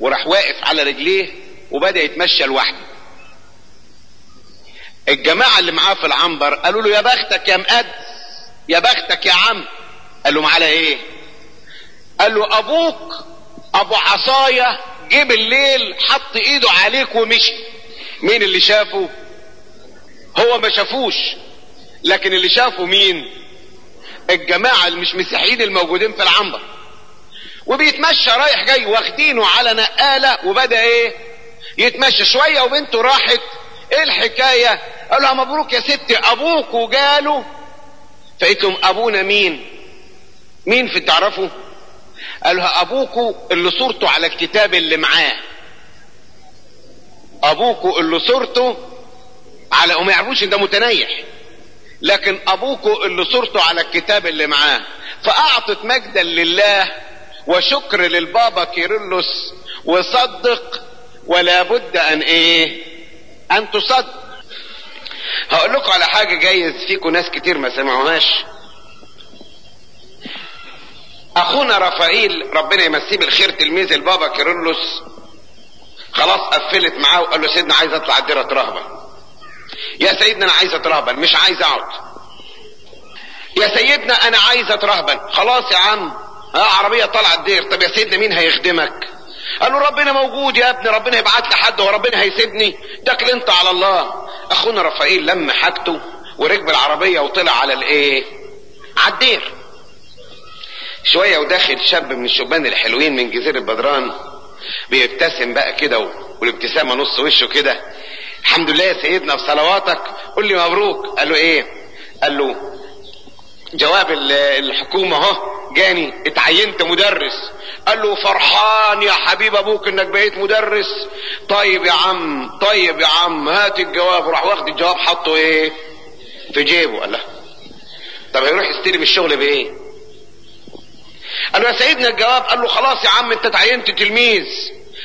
A: وراح واقف على رجليه وبدأ يتمشى لوحده. الجماعة اللي معاه في العنبر قالوا له يا بختك يا مقدس يا بختك يا عم. قال لهم على إيه؟ قال له أبوك ابو عصاية جه بالليل حط ايده عليك ومشي. مين اللي شافه؟ هو ما شافوش. لكن اللي شافه مين؟ الجماعة اللي مش مسيحيين الموجودين في العنبر. وبيتمشى رايح جاي واخدينه على نقالة وبدأ إيه؟ يتمشى شوية وبنته راحت. إيه الحكاية؟ قال لها مبروك يا ستي أبوك وجاله. فقلت لهم ابونا مين؟ مين في تعرفوا قال لها ابوكوا اللي صورته على الكتاب اللي معاه. ابوكوا اللي صورته على وما يعرفوش إن ده متنيح. لكن ابوكوا اللي صورته على الكتاب اللي معاه. فأعطت مجدا لله وشكر للبابا كيرلس وصدق ولا بد أن إيه؟ أن تصدق. هقول لكم على حاجة جايز فيكم ناس كتير ما سمعوهاش. أخونا رفائيل ربنا يمسيه بالخير تلميذ البابا كيرلس. خلاص قفلت معاه وقال له سيدنا عايز أطلع الدير اترهبن يا سيدنا أنا عايز اترهبن مش عايز أقعد. يا سيدنا أنا عايز اترهبن خلاص يا عم آه عربية طالعة الدير. طب يا سيدنا مين هيخدمك؟ قال له ربنا موجود يا ابني ربنا يبعت لي حد وربنا هيسيبني. تكل انت على الله. أخونا رفائيل لم حاجته وركب العربية وطلع على الإيه؟ على الدير. شوية وداخل شاب من الشبان الحلوين من جزيرة بدران. بيبتسم بقى كده والابتسامة نص وشه كده. الحمد لله يا سيدنا بصلواتك قول لي مبروك. قال له إيه؟ قال له جواب الحكومة أهو. جاني. اتعينت مدرس. قال له فرحان يا حبيب أبوك إنك بقيت مدرس. طيب يا عم طيب يا عم هات الجواب. وراح واخد الجواب حطه إيه؟ في جيبه. قال له طب هيروح يستلم الشغل بإيه؟ قال له يا سيدنا الجواب قال له خلاص يا عم انت اتعينت تلميذ.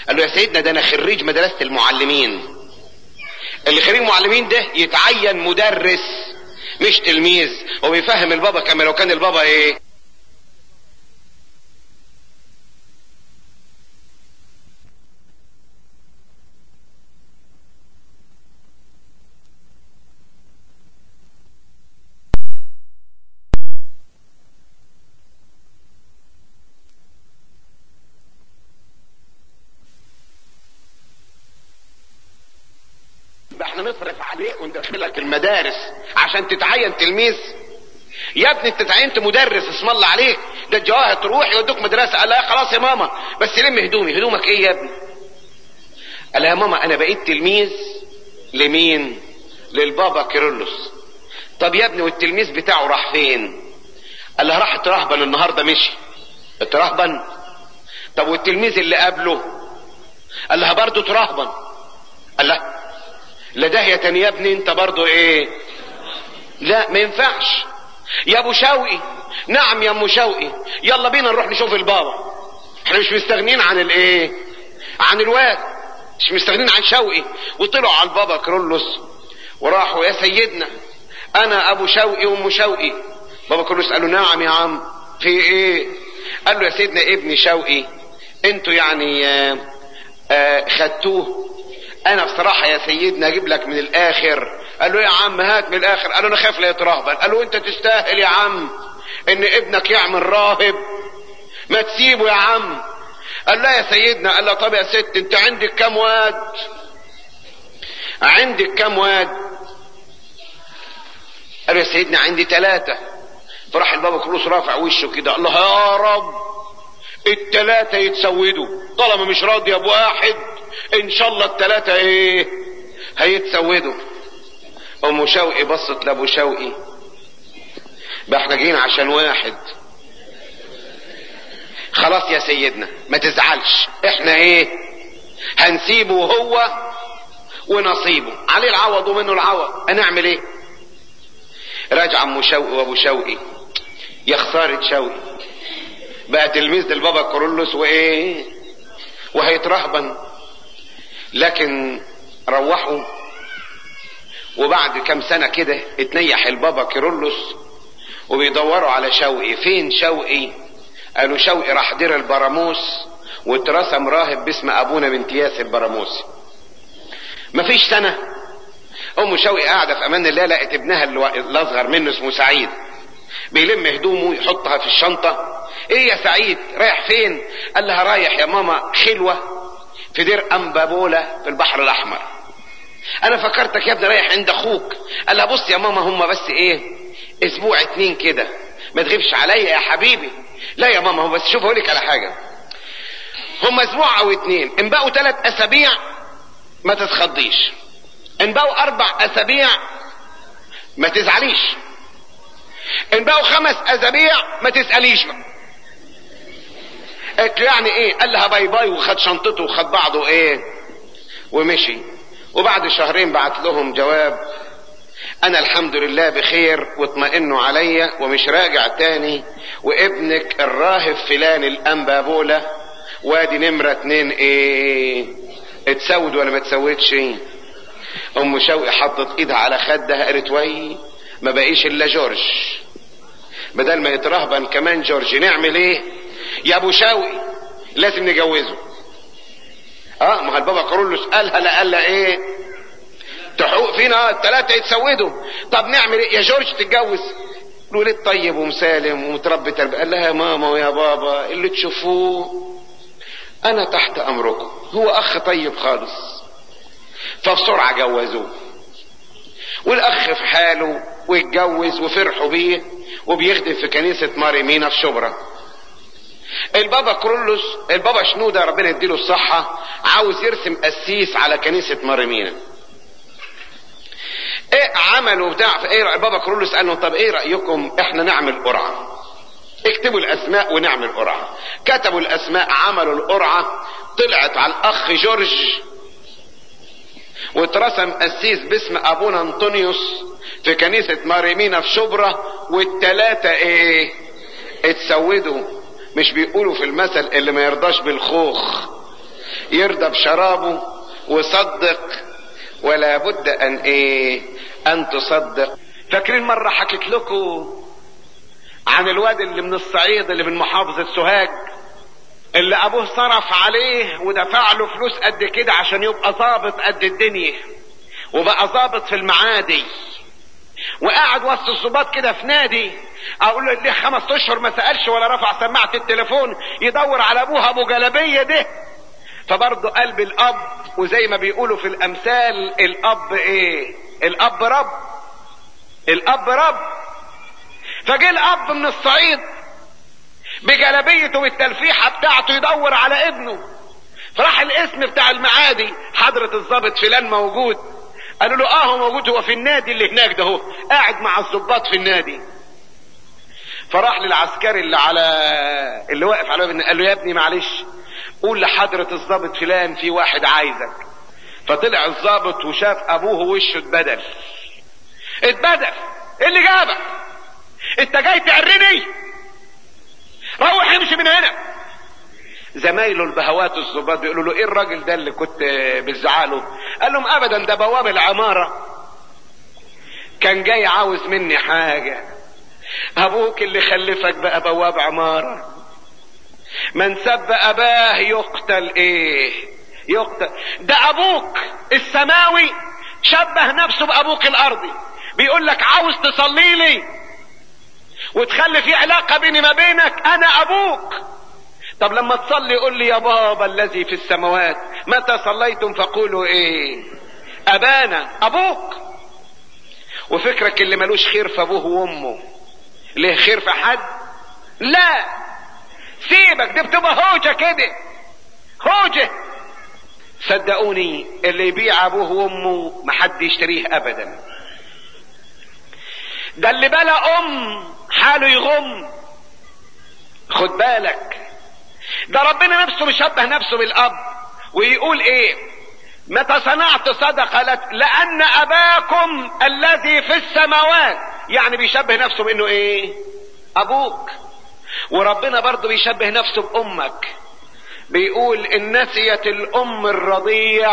A: قال له يا سيدنا ده أنا خريج مدرسة المعلمين. اللي خريج معلمين ده يتعين مدرس مش تلميذ. وبيفهم البابا كما لو كان البابا إيه إحنا نصرف عليك وندخلك المدارس عشان تتعين تلميذ. يا ابني انت اتعينت مدرس اسم الله عليك. ده الجواهر تروح يودوك مدرسة. قال لها خلاص يا ماما بس لم هدومي. هدومك إيه يا ابني؟ قال يا ماما أنا بقيت تلميذ لمين؟ للبابا كيرلس. طب يا ابني والتلميذ بتاعه راح فين؟ قال لها راح اترهبن النهارده مشي. اترهبن؟ طب والتلميذ اللي قبله؟ قال لها برضه ترهبن قال لها لا داهية يا ابني انت برضو إيه؟ لا ما ينفعش. يا ابو شوقي نعم يا ام شوقي. يلا بينا نروح نشوف البابا. إحنا مش مستغنين عن الايه؟ عن الواد. مش مستغنين عن شوقي. وطلعوا على البابا كرولوس وراحوا يا سيدنا أنا أبو شوقي وأم شوقي. بابا كرولوس قال له نعم يا عم. في إيه؟ قال له يا سيدنا ابني شوقي أنتوا يعني آه آه خدتوه أنا بصراحة يا سيدنا أجيب لك من الآخر. قال له يا عم هات من الآخر. قال له أنا خايف لا يترهبن قال له أنت تستاهل يا عم إن ابنك يعمل راهب. ما تسيبه يا عم. قال لا يا سيدنا. قال له طب يا ست أنت عندك كام واد؟ عندك كام واد؟ قال يا سيدنا عندي ثلاثة فراح البابا كروس رافع وشه كده الله يا رب. الثلاثة يتسودوا. طالما مش راضيه بواحد إن شاء الله التلاتة إيه؟ هيتسودوا. أم شوقي بصت لأبو شوقي. بقى إحنا عشان واحد. خلاص يا سيدنا ما تزعلش. إحنا إيه؟ هنسيبه هو ونصيبه. عليه العوض ومنه العوض. هنعمل إيه؟ راجع أم شوقي وأبو شوقي. يا خسارة شوقي. بقى تلميذ للبابا كورولوس وإيه؟ وهيترهبن لكن روحوا وبعد كم سنة كده اتنيح البابا كيرلس وبيدوروا على شوقي. فين شوقي؟ قالوا شوقي راح دير البراموس واترسم راهب باسم أبونا بنتياس البراموسي مفيش سنة. أم شوقي قاعدة في أمان الله لقت ابنها الأصغر منه اسمه سعيد. بيلم هدومه يحطها في الشنطة. إيه يا سعيد؟ رايح فين؟ قال لها رايح يا ماما خلوة في دير امبابولا في البحر الأحمر. أنا فكرتك يا ابني رايح عند أخوك. قال لها بص يا ماما هم بس إيه؟ أسبوع اتنين كده. ما تغيبش عليا يا حبيبي. لا يا ماما هم بس شوف أقول لك على حاجة. هم أسبوع أو اتنين. ان بقوا ثلاث أسابيع ما تتخضيش. ان بقوا أربع أسابيع ما تزعليش. ان بقوا خمس أسابيع ما تسأليش بقى. قلت يعني إيه؟ قال لها باي باي وخد شنطته وخد بعضه إيه؟ ومشي. وبعد شهرين بعت لهم جواب أنا الحمد لله بخير واطمئنوا عليا ومش راجع تاني وابنك الراهب فلان الأنبابولة وادي نمرة اتنين إيه؟ اتسود ولا ما تسودش أم شوقي حطت إيدها على خدها قالت وي ما بقيش إلا جورج. بدل ما يترهبن كمان جورج نعمل إيه؟ يا ابو شوقي لازم نجوزه. آه ما البابا كارولوس قالها لا قال إيه؟ تحقوق فينا الثلاثه يتسودوا. طب نعمل إيه؟ يا جورج تتجوز. الولد طيب ومسالم ومتربي تربية. قال لها يا ماما ويا بابا اللي تشوفوه أنا تحت أمركم. هو أخ طيب خالص. فبسرعة جوزوه. والأخ في حاله واتجوز وفرحوا بيه وبيخدم في كنيسة ماري مينا في شبرا. البابا كرولوس البابا شنودة ربنا يديله الصحة عاوز يرسم قسيس على كنيسة مريمينا إيه عملوا بتاع في إيه البابا كرولوس قال لهم طب إيه رأيكم إحنا نعمل قرعة؟ اكتبوا الأسماء ونعمل قرعة. كتبوا الأسماء عملوا القرعة طلعت على الأخ جورج. واترسم قسيس باسم أبونا أنطونيوس في كنيسة ماريمينا في شبرا والتلاتة إيه اتسودوا. مش بيقولوا في المثل اللي ما يرضاش بالخوخ. يرضى بشرابه وصدق ولا بد أن إيه؟ أن تصدق. فاكرين مرة حكيت لكم عن الواد اللي من الصعيد اللي من محافظة سوهاج؟ اللي أبوه صرف عليه ودفع له فلوس قد كده عشان يبقى ظابط قد الدنيا وبقى ظابط في المعادي. وقاعد وسط الظباط كده في نادي. أقول له ليه خمس أشهر ما سألش ولا رفع سماعة التليفون يدور على أبوها أبو جلبيه ده؟ فبرضه قلب الأب وزي ما بيقولوا في الأمثال الأب إيه؟ الأب رب. الأب رب. فجه الأب من الصعيد بجلبيته والتلفيحة بتاعته يدور على ابنه. فراح الاسم بتاع المعادي حضرة الضابط فلان موجود. قالوا له آه هو موجود. هو في النادي اللي هناك ده هو. قاعد مع الضباط في النادي. فراح للعسكري اللي على اللي واقف على باب قال له يا ابني معلش قول لحضرة الضابط فلان في واحد عايزك. فطلع الضابط وشاف أبوه وشه اتبدل. اتبدل. إيه اللي جابك؟ أنت جاي تعرني روح امشي من هنا. زمايله البهوات الظباط بيقولوا له إيه الراجل ده اللي كنت بتزعله؟ قال لهم ابدا ده بواب العمارة. كان جاي عاوز مني حاجة. أبوك اللي خلفك بقى بواب عمارة. من سب أباه يقتل إيه؟ يقتل. ده أبوك السماوي شبه نفسه بأبوك الأرضي. بيقول لك عاوز تصلي لي وتخلي في علاقة بيني ما بينك أنا أبوك. طب لما تصلي قول لي يا بابا الذي في السماوات متى صليتم؟ فقولوا إيه؟ أبانا أبوك. وفكرك اللي ملوش خير في أبوه وأمه. ليه خير في حد؟ لا. سيبك دي بتبقى هوجة كده.
C: هوجة. صدقوني اللي يبيع أبوه وأمه محد يشتريه ابدا. ده اللي بلا أم حاله يغم. خد بالك. ده ربنا نفسه بيشبه نفسه بالأب. ويقول إيه؟ متى صنعت صدقة لك؟ لأن أباكم الذي في السماوات. يعني بيشبه نفسه بأنه إيه؟ أبوك. وربنا برضه بيشبه نفسه بأمك. بيقول إن نسيت الأم الرضيع.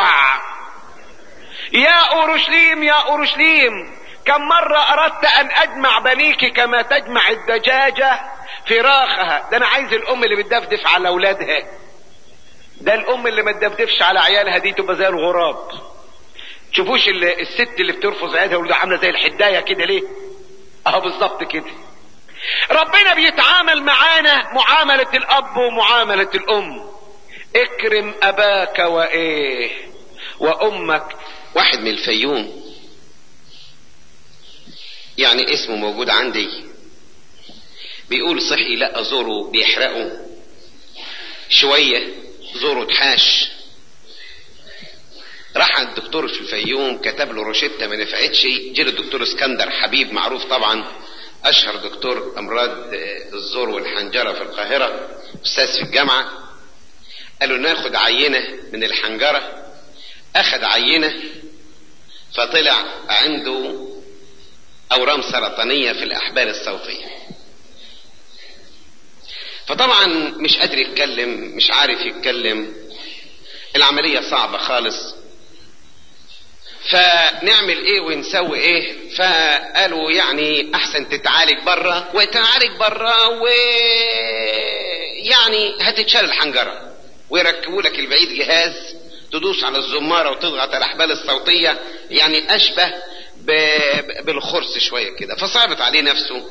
C: يا أورشليم يا أورشليم كم مرة أردت أن أجمع بنيك كما تجمع الدجاجة؟ فراخها. ده أنا عايز الأم اللي بتدفدف على أولادها. ده الأم اللي ما تدفدفش على عيالها دي تبقى زي الغراب. تشوفوش الست اللي بترفض عيالها ولدها عاملة زي الحداية كده ليه؟ آه بالظبط كده. ربنا بيتعامل معانا معاملة الأب ومعاملة الأم. اكرم أباك وإيه؟ وأمك.
A: واحد من الفيوم. يعني اسمه موجود عندي. بيقول صحي لا زوره بيحرقه. شوية زوره اتحاش. راح عند الدكتور في الفيوم كتب له روشتة ما نفعتش. جه الدكتور اسكندر حبيب معروف طبعا أشهر دكتور أمراض الزور والحنجرة في القاهرة أستاذ في الجامعة. قالوا ناخد عينة من الحنجرة. اخذ عينة فطلع عنده أورام سرطانية في الأحبال الصوتية. فطبعا مش قادر يتكلم مش عارف يتكلم. العملية صعبة خالص. فنعمل إيه ونسوي إيه؟ فقالوا يعني أحسن تتعالج بره وتعالج بره و يعني هتتشال الحنجرة. ويركبوا لك البعيد جهاز تدوس على الزمارة وتضغط على الأحبال الصوتية. يعني أشبه. بالخرس شوية كده. فصعبت عليه نفسه.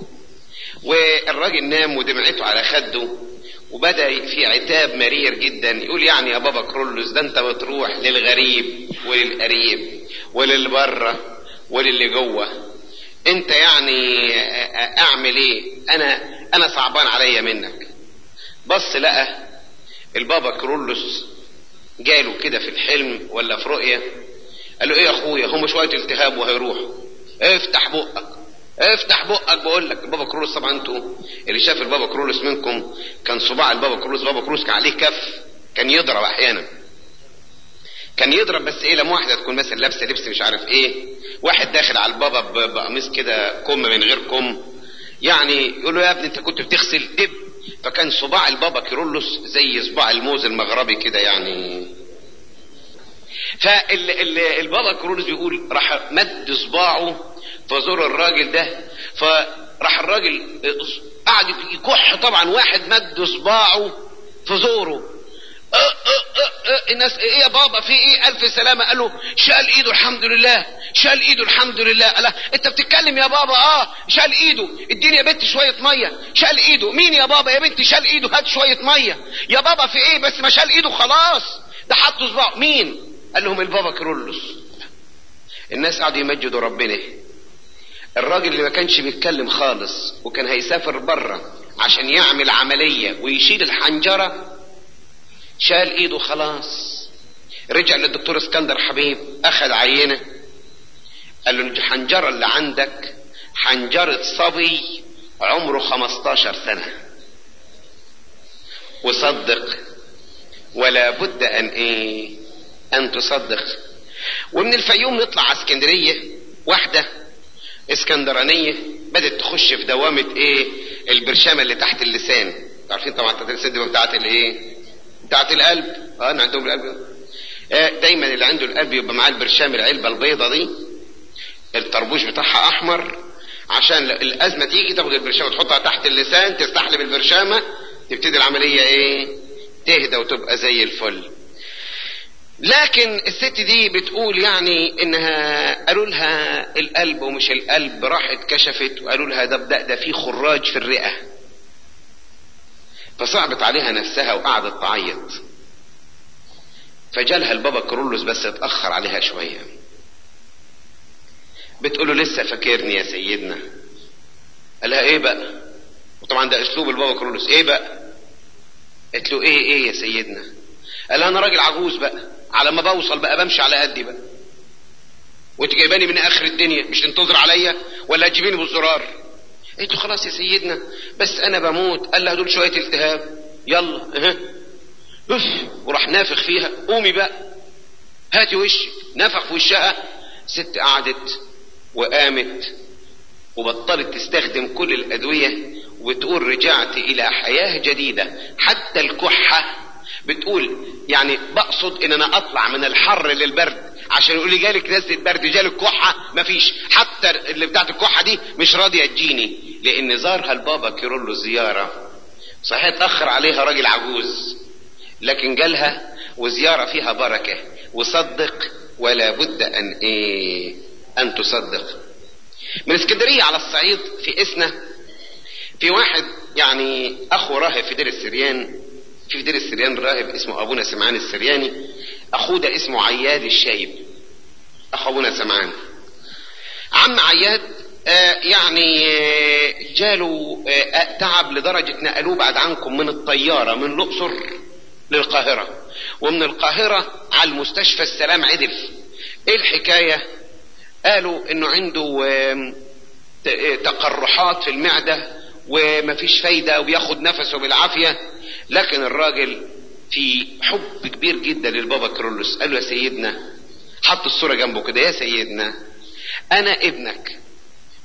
A: والراجل نام ودمعته على خده وبدأ في عتاب مرير جدا. يقول يعني يا بابا كرولوس ده أنت بتروح للغريب وللقريب وللي بره وللي جوه. أنت يعني أعمل إيه؟ أنا أنا صعبان عليا منك. بص لقى البابا كرولوس جاله كده في الحلم ولا في رؤية. قال له إيه يا أخويا؟ هم شوية التهاب وهيروحوا. افتح بقك. افتح بقك بقول لك البابا كرولوس طبعا أنتوا اللي شاف البابا كرولوس منكم كان صباع البابا كرولوس. بابا كرولوس كان عليه كف كان يضرب أحيانا. كان يضرب بس إيه لما واحدة تكون مثلا لابسة لبس مش عارف إيه واحد داخل على البابا بقميص كده كم من غير كم. يعني يقول له يا ابني أنت كنت بتغسل؟ دب فكان صباع البابا كيرلس زي صباع الموز المغربي كده يعني. فالبابا كيرلس بيقول راح مد صباعه فزور الراجل ده فراح الراجل قعد يكح طبعا واحد مد صباعه في زوره. أه أه أه الناس إيه يا بابا؟ في إيه؟ ألف سلامة. قال له شال إيده الحمد لله شال إيده الحمد لله. قال أنت بتتكلم يا بابا؟ آه شال إيده. اديني يا بنت شوية مية. شال إيده. مين يا بابا يا بنتي شال إيده هات شوية مية. يا بابا في إيه؟ بس ما شال إيده خلاص. ده حط صباعه. مين؟ قال لهم البابا كرولوس الناس قعدوا يمجدوا ربنا. الراجل اللي ما كانش بيتكلم خالص وكان هيسافر بره عشان يعمل عملية ويشيل الحنجرة شال إيده خلاص رجع للدكتور اسكندر حبيب أخذ عينة قال له الحنجرة اللي عندك حنجرة صبي عمره 15 سنة. وصدق ولا بد أن إيه أن تصدق. ومن الفيوم نطلع على اسكندرية واحدة اسكندرانية بدأت تخش في دوامة إيه؟ البرشامة اللي تحت اللسان. عارفين طبعا تحت اللسان دي الايه بتاعت القلب. آه أنا عندهم القلب. آه دايما اللي عنده القلب يبقى معاه البرشام العلبة البيضة دي. الطربوش بتاعها أحمر. عشان الأزمة تيجي تاخد البرشامة تحطها تحت اللسان تستحلب البرشامة تبتدي العملية إيه؟ تهدى وتبقى زي الفل. لكن الست دي بتقول يعني إنها قالوا لها القلب ومش القلب راحت كشفت وقالوا لها ده ده في خراج في الرئة. فصعبت عليها نفسها وقعدت تعيط. فجالها البابا كرولوس بس اتأخر عليها شوية. بتقول له لسه فاكرني يا سيدنا. قال لها إيه بقى؟ وطبعا ده أسلوب البابا كرولوس إيه بقى؟ قالت له إيه إيه يا سيدنا؟ قال أنا راجل عجوز بقى. على ما بوصل بقى بمشي على قدي بقى. وانت جايباني من آخر الدنيا مش تنتظر عليا؟ ولا هتجيبيني بالزرار؟ قلت له خلاص يا سيدنا بس أنا بموت. قال لها دول شوية التهاب. يلا آه اف وراح نافخ فيها. قومي بقى. هاتي وشك نفخ في وشها. ست قعدت وقامت وبطلت تستخدم كل الأدوية وتقول رجعت إلى حياة جديدة. حتى الكحة بتقول يعني بقصد إن أنا أطلع من الحر للبرد. عشان يقول لي جالك نزلة برد جالك كحة مفيش. حتى اللي بتاعت الكحة دي مش راضية تجيني. لأن زارها البابا كيرلس زيارة. صحيح اتاخر عليها راجل عجوز. لكن جالها وزيارة فيها بركة. وصدق ولا بد أن إيه أن تصدق. من اسكندرية على الصعيد في اسنا في واحد يعني أخو راهب في دير السريان في دير السريان راهب اسمه أبونا سمعان السرياني. أخوه ده اسمه عياد الشايب. اخو أبونا سمعان. عم عياد آه يعني آه جاله آه تعب لدرجة نقلوه بعد عنكم من الطيارة من الأقصر للقاهرة. ومن القاهرة على المستشفى السلام عدل. إيه الحكاية؟ قالوا إنه عنده تقرحات في المعدة ومفيش فايدة وبياخد نفسه بالعافية. لكن الراجل في حب كبير جدا للبابا كرولوس. قال له يا سيدنا حط الصورة جنبه كده. يا سيدنا أنا ابنك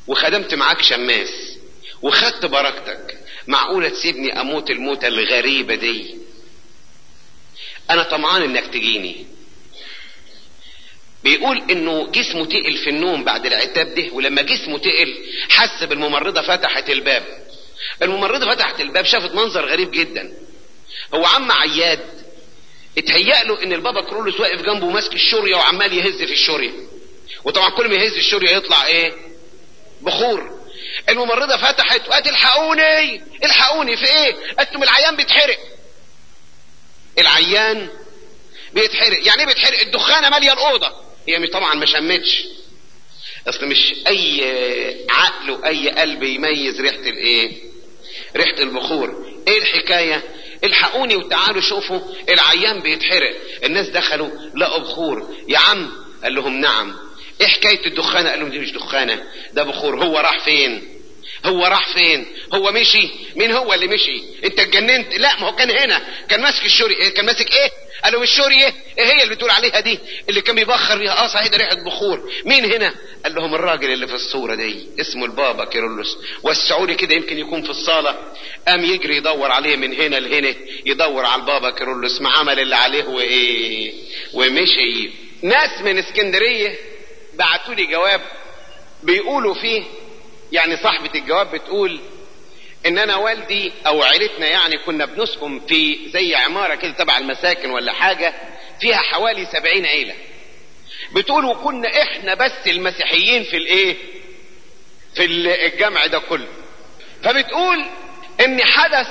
A: وخدمت معاك شماس وخدت بركتك. معقولة تسيبني أموت الموتة الغريبة دي؟ أنا طمعان إنك تجيني. بيقول إنه جسمه تقل في النوم بعد العتاب ده ولما جسمه تقل حس بالممرضة فتحت الباب. الممرضة فتحت الباب شافت منظر غريب جدا. هو عم عياد. اتهيأ له إن البابا كرولوس واقف جنبه ماسك الشورية وعمال يهز في الشورية. وطبعا كل ما يهز الشورية يطلع إيه؟ بخور. الممرضة فتحت وقالت الحقوني! الحقوني في إيه؟ أنتم العيان بيتحرق. العيان بيتحرق. يعني إيه بيتحرق؟ الدخانة مالية الأوضة. هي طبعا ما شمتش. أصل مش أي عقل وأي قلب يميز ريحة الإيه؟ ريحة البخور. إيه الحكاية؟ الحقوني وتعالوا شوفوا العيان بيتحرق. الناس دخلوا لقوا بخور. يا عم قال لهم نعم. إيه حكاية الدخانة؟ قال لهم دي مش دخانة ده بخور. هو راح فين؟ هو راح فين؟ هو مشي؟ مين هو اللي مشي؟ انت اتجننت؟ لا ما هو كان هنا. كان ماسك الشوري إيه؟ كان ماسك إيه؟ قالوا مش شوري إيه؟ إيه هي اللي بتقول عليها دي؟ اللي كان بيبخر فيها آه صحيح ده ريحة بخور. مين هنا؟ قال لهم الراجل اللي في الصورة دي اسمه البابا كيرلس. وسعوا لي كده يمكن يكون في الصالة. قام يجري يدور عليه من هنا لهنا يدور على البابا كيرلس ما عمل اللي عليه وايه ومشي. ناس من اسكندرية بعتوا لي جواب بيقولوا فيه يعني صاحبة الجواب بتقول إن أنا والدي أو عيلتنا يعني كنا بنسكن في زي عمارة كده تبع المساكن ولا حاجة فيها حوالي سبعين عيلة. بتقول وكنا إحنا بس المسيحيين في الإيه؟ في الجمع ده كله. فبتقول إن حدث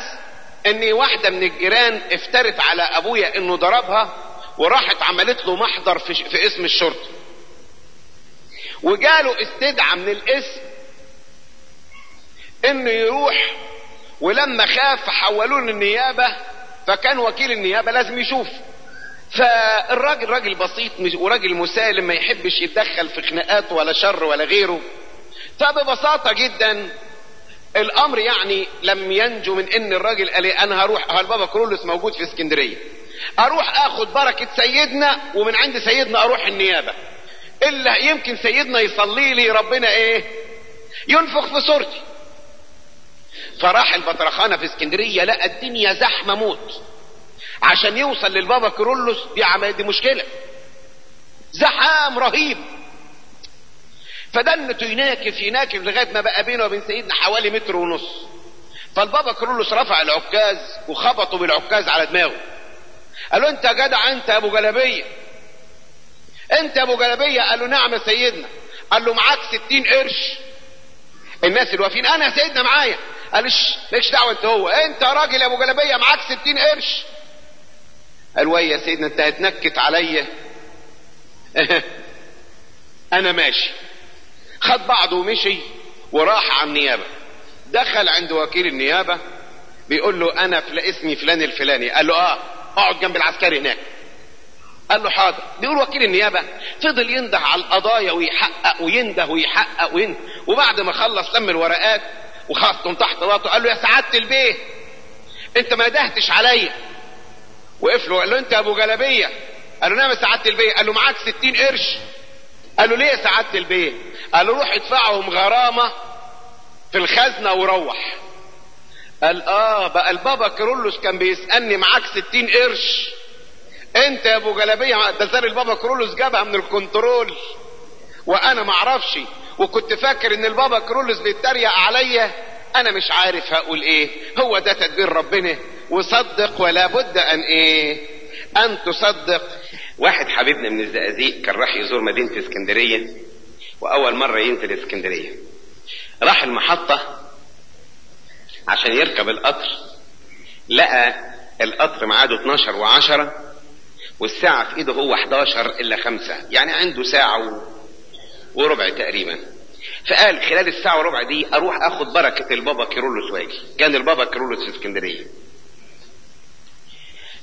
A: إن واحدة من الجيران افترت على أبويا إنه ضربها وراحت عملت له محضر في, في اسم الشرطة. وجاله استدعى من الاسم إنه يروح ولما خاف حولوه للنيابة فكان وكيل النيابة لازم يشوف. فالراجل راجل بسيط وراجل مسالم ما يحبش يتدخل في خناقات ولا شر ولا غيره. فببساطة جدا الأمر يعني لم ينجو من إن الراجل قال إيه أنا هروح البابا كرولوس موجود في اسكندرية. أروح آخد بركة سيدنا ومن عند سيدنا أروح النيابة. إلا يمكن سيدنا يصلي لي ربنا إيه ينفخ في صورتي. فراح البطرخانة في اسكندرية لقى الدنيا زحمة موت. عشان يوصل للبابا كيرلس دي عمل دي مشكلة. زحام رهيب. فدنته يناكف يناكف لغاية ما بقى بينه وبين سيدنا حوالي متر ونص. فالبابا كيرلس رفع العكاز وخبطه بالعكاز على دماغه. قال له انت يا جدع انت يا ابو جلبية انت يا ابو جلبية قال له نعم يا سيدنا. قال له معاك ستين قرش. الناس اللي واقفين أنا يا سيدنا معايا. قالش ليش دعوة انت هو؟ انت يا راجل يا أبو جلبيه معاك ستين قرش. قال ويا يا سيدنا انت هتنكت عليا. [LAUGHS] أنا ماشي. خد بعضه ومشي وراح على النيابة. دخل عند وكيل النيابة بيقول له أنا فل... اسمي فلان الفلاني. قال له آه
C: اقعد جنب العسكري هناك. قال له حاضر. بيقول وكيل النيابة فضل ينده على القضايا ويحقق وينده ويحقق وينده وبعد ما خلص لم الورقات وخاصتهم تحت ضغطه قال له يا سعادة البيه انت ما دهتش عليا. وقف له قال له انت يا ابو جلبيه قال له نعم يا سعادة البيه قال له معاك 60 قرش. قال له ليه يا سعادة البيه قال له روح ادفعهم غرامة في الخزنة وروح. قال آه بقى البابا كرولوس كان بيسألني معاك 60 قرش. انت يا ابو جلبيه ده زار البابا كرولوس جابها من الكنترول. وأنا ما أعرفش وكنت فاكر إن البابا كرولوس بيتريق عليا أنا مش عارف هقول إيه. هو ده تدبير ربنا. وصدق ولا بد أن إيه؟ أن تصدق.
A: واحد حبيبنا من الزقازيق كان راح يزور مدينة اسكندرية وأول مرة ينزل اسكندرية. راح المحطة عشان يركب القطر. لقى القطر ميعاده 12 و10 والساعة في إيده هو 11 إلا 5 يعني عنده ساعة. وربع تقريبا. فقال خلال الساعة وربع دي أروح آخد بركة البابا كيرلس وآجي. كان البابا كيرلس في اسكندرية.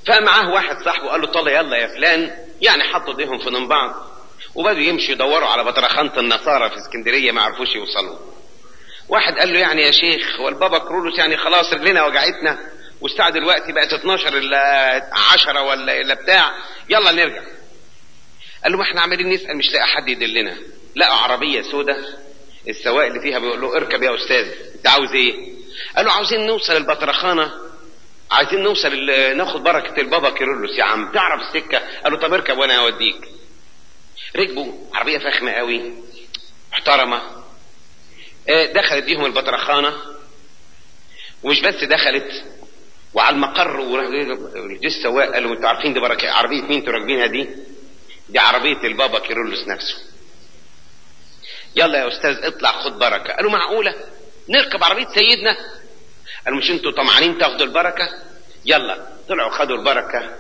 A: فمعاه واحد صاحبه قال له طلع يلا يا فلان. يعني حطوا إيديهم في بعض وبدوا يمشوا يدوروا على بطرخانة النصارى في اسكندرية ما عرفوش يوصلوا. واحد قال له يعني يا شيخ هو البابا كرولوس يعني خلاص رجلنا وجعتنا. والساعة دلوقتي بقت 12 إلا 10 ولا إلا بتاع. يلا نرجع. قال له ما إحنا عمالين نسأل مش لاقي حد يدلنا. لقى عربية سودة السواق اللي فيها بيقول له اركب يا أستاذ أنت عاوز إيه؟ قال له عاوزين نوصل البطرخانة عايزين نوصل ناخد بركة البابا كيرلس. يا عم تعرف السكة؟ قال له طب اركب وأنا أوديك. ركبوا عربية فخمة قوي محترمة. آه، دخلت بيهم البطرخانة ومش بس دخلت وعلى المقر وراح جه السواق قال له أنتوا عارفين دي بركة عربية مين أنتوا راكبينها دي؟ دي عربية البابا كيرلس نفسه. يلا يا أستاذ اطلع خد بركة. قالوا معقولة؟ نركب عربية سيدنا. قالوا مش أنتوا طمعانين تاخدوا البركة؟ يلا طلعوا خدوا البركة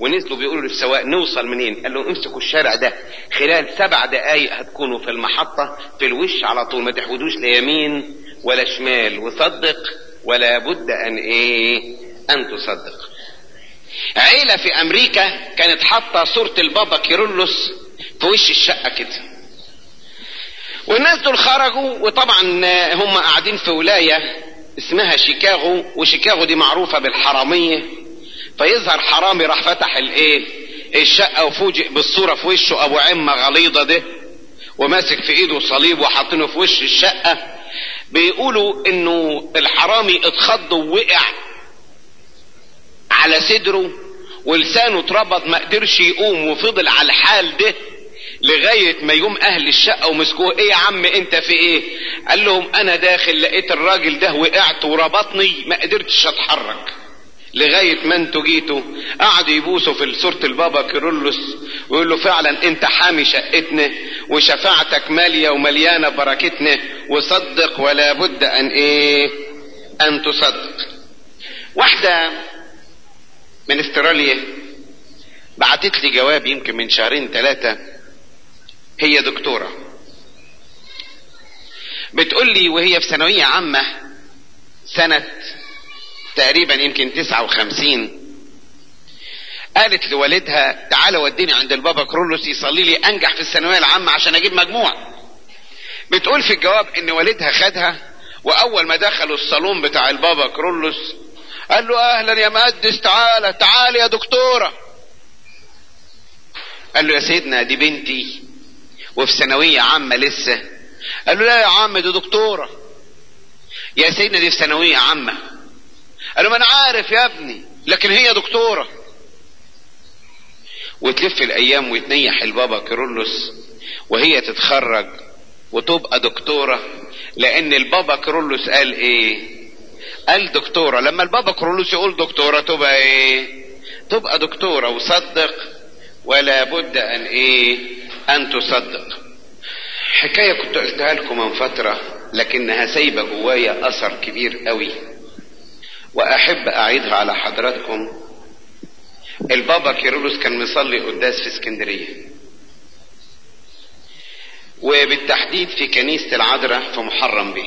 A: ونزلوا بيقولوا للسواق نوصل منين؟ قال امسكوا الشارع ده. خلال سبع دقايق هتكونوا في المحطة في الوش على طول ما تحودوش لا يمين ولا شمال. وصدق ولا بد أن إيه؟ أن تصدق. عيلة في أمريكا كانت حاطة صورة البابا كيرلس في وش الشقة كده. والناس دول خرجوا وطبعا هم قاعدين في ولاية اسمها شيكاغو وشيكاغو دي معروفة بالحرامية. فيظهر حرامي راح فتح الايه الشقة وفوجئ بالصورة في وشه أبو عمة غليظة ده وماسك في إيده صليب وحاطينه في وش الشقة. بيقولوا إنه الحرامي اتخض ووقع على صدره ولسانه اتربط ما قدرش يقوم وفضل على الحال ده. لغاية ما يقوم أهل الشقة ومسكوه. إيه يا عم أنت في إيه؟ قال لهم أنا داخل لقيت الراجل ده وقعت وربطني ما قدرتش أتحرك. لغاية ما أنتوا جيتوا قعدوا يبوسوا في صورة البابا كيرلس ويقول له فعلا أنت حامي شقتنا وشفاعتك مالية ومليانة بركتنا وصدق ولا بد أن إيه؟ أن تصدق. واحدة من استراليا بعتت لي جواب يمكن من شهرين ثلاثة هي دكتورة. بتقول لي وهي في ثانوية عامة سنة تقريبا يمكن تسعة وخمسين قالت لوالدها تعالى وديني عند البابا كرولوس يصلي لي أنجح في الثانوية العامة عشان أجيب مجموع. بتقول في الجواب إن والدها خدها وأول ما دخلوا الصالون بتاع البابا كرولوس قال له أهلا يا مقدس تعالى تعالى يا دكتورة. قال له يا سيدنا دي بنتي وفي ثانوية عامة لسه. قال له لا يا عم دي دكتورة. يا سيدنا دي في ثانوية عامة. قال له ما أنا عارف يا ابني لكن هي دكتورة. وتلف الأيام ويتنيح البابا كيرلس وهي تتخرج وتبقى دكتورة لأن البابا كيرلس قال إيه؟ قال دكتورة. لما البابا كيرلس يقول دكتورة تبقى إيه؟ تبقى دكتورة وصدق ولا بد أن إيه؟ أن تصدق. حكاية كنت قلتها لكم من فترة لكنها سايبة جوايا أثر كبير قوي. وأحب أعيدها على حضراتكم. البابا كيرلس كان مصلي قداس في اسكندرية. وبالتحديد في كنيسة العذراء في محرم به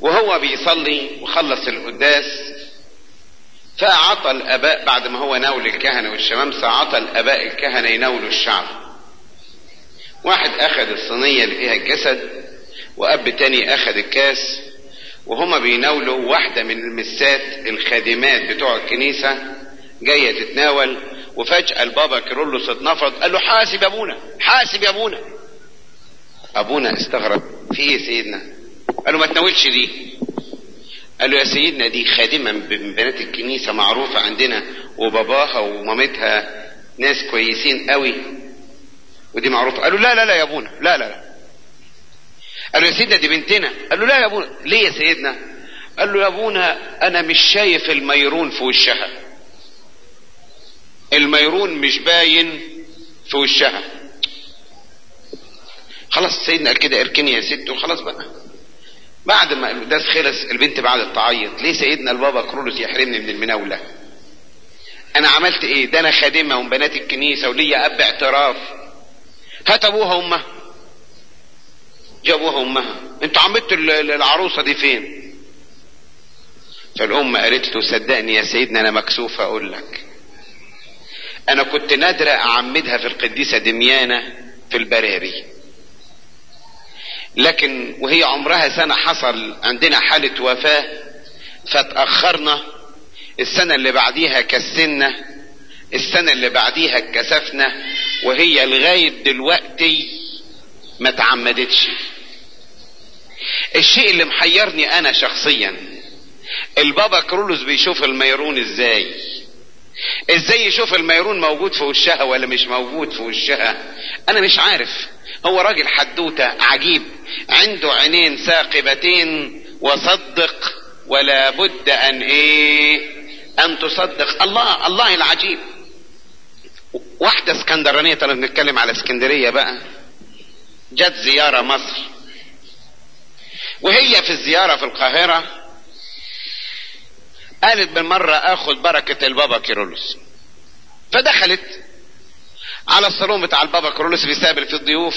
A: وهو بيصلي وخلص القداس فعطى الأباء بعد ما هو ناول الكهنة والشمامسة عطى الأباء الكهنة يناولوا الشعب واحد أخذ الصينية اللي فيها الجسد وأب تاني أخذ الكاس وهما بيناولوا واحدة من المسات الخادمات بتوع الكنيسة جاية تتناول وفجأة البابا كيرلس اتنفض قال له حاسب يا أبونا حاسب يا أبونا. أبونا استغرب في إيه سيدنا؟ قال له ما تناولش دي. قال له يا سيدنا دي خادمة من بنات الكنيسة معروفة عندنا وباباها ومامتها ناس كويسين قوي ودي معروفة. قال له لا لا لا يا ابونا لا لا لا. قال له يا سيدنا دي بنتنا. قال له لا يا ابونا. ليه يا سيدنا؟ قال له يا ابونا أنا مش شايف الميرون في وشها. الميرون مش باين في وشها. خلاص سيدنا قال كده اركني يا ست وخلاص بقى. بعد ما القداس خلص البنت بعدت تعيط ليه سيدنا البابا كرولوس يحرمني من المناولة؟ أنا عملت إيه؟ ده أنا خادمة ومن بنات الكنيسة وليا أب اعتراف. هات ابوها وامها جابوها أمها. انت عملت العروسة دي فين؟ فالأم قالت له صدقني يا سيدنا أنا مكسوفة أقول لك. أنا كنت نادرة أعمدها في القديسة دميانة في البراري. لكن وهي عمرها سنة حصل عندنا حالة وفاة فتأخرنا. السنة اللي بعديها كسنا السنة اللي بعديها اتكسفنا وهي لغاية دلوقتي ما تعمدتش. الشيء اللي محيرني أنا شخصيا البابا كرولوس بيشوف الميرون إزاي؟ إزاي يشوف الميرون موجود في وشها ولا مش موجود في وشها؟ أنا مش عارف. هو راجل حدوتة عجيب. عنده عينين ثاقبتين وصدق ولا بد أن إيه؟ أن تصدق. الله الله العجيب. واحدة اسكندرانية طالما بنتكلم على اسكندرية بقى. جت زيارة مصر. وهي في الزيارة في القاهرة قالت بالمرة اخد بركة البابا كيرلس فدخلت على الصالون بتاع البابا كيرلس بيستقبل في الضيوف.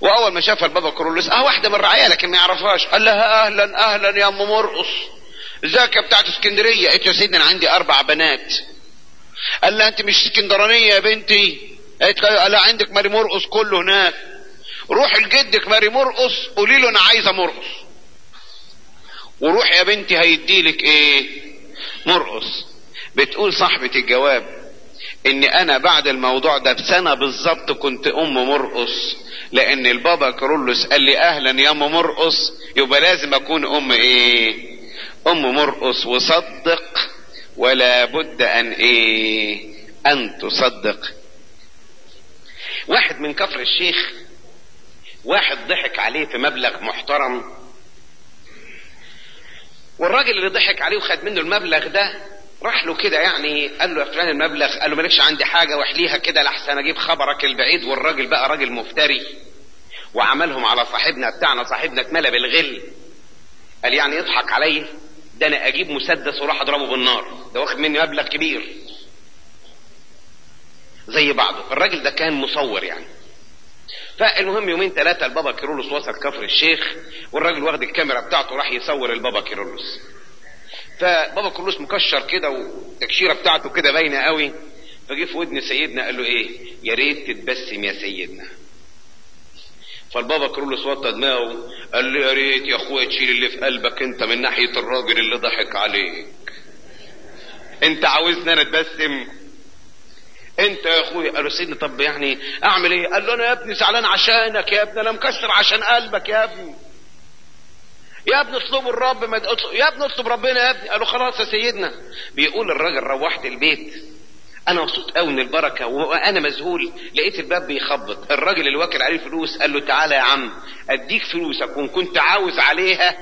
A: وأول ما شافها البابا كيرلس أه واحدة من الرعاية لكن ما يعرفهاش. قال لها أهلا أهلا يا أم مرقص. ازيك يا بتاعت اسكندرية. قالت يا سيدنا أنا عندي أربع بنات. قال لها أنت مش اسكندرانية يا بنتي؟ قالت لا عندك ماري مرقص كله هناك. روح لجدك ماري مرقص قولي له أنا عايزة مرقص. وروح يا بنتي هيديلك إيه؟ مرقص. بتقول صاحبة الجواب إن أنا بعد الموضوع ده بسنة بالظبط كنت أم مرقص لأن البابا كرولوس قال لي أهلا يا أم مرقص يبقى لازم أكون أم إيه؟ أم مرقص وصدق ولا بد أن إيه؟ أن تصدق. واحد من كفر الشيخ واحد ضحك عليه في مبلغ محترم والراجل اللي ضحك عليه وخد منه المبلغ ده راح له كده يعني قال له يا فلان المبلغ قال له مالكش عندي حاجة واحليها كده لحسن أجيب خبرك البعيد. والراجل بقى راجل مفتري وعملهم على صاحبنا بتاعنا صاحبنا اتملى بالغل. قال يعني يضحك عليا ده أنا أجيب مسدس وراح أضربه بالنار. ده واخد مني مبلغ كبير. زي بعضه. الراجل ده كان مصور يعني. فالمهم يومين ثلاثة البابا كيرلس وصل كفر الشيخ والراجل واخد الكاميرا بتاعته راح يصور البابا كيرلس فبابا كيرلس مكشر كده والتكشيرة بتاعته كده باينة قوي فجه في ودن سيدنا قال له إيه؟ يا ريت تتبسم يا سيدنا. فالبابا كيرلس وطى دماغه قال له يا ريت يا أخويا تشيل اللي في قلبك أنت من ناحية الراجل اللي ضحك عليك. أنت عاوزني أنا أتبسم؟ انت يا اخويا قال له سيدنا طب يعني اعمل إيه؟ قال له أنا يا ابني زعلان عشانك يا ابني أنا مكسر عشان قلبك يا ابني. يا ابني اطلب الرب ما يا ابني اطلب ربنا يا ابني. قال له خلاص يا سيدنا. بيقول الراجل روحت البيت. أنا مبسوط قوي من البركة وأنا مذهول. لقيت الباب بيخبط. الراجل اللي واكل عليه فلوس قال له تعالى يا عم اديك فلوسك وان كنت عاوز عليها.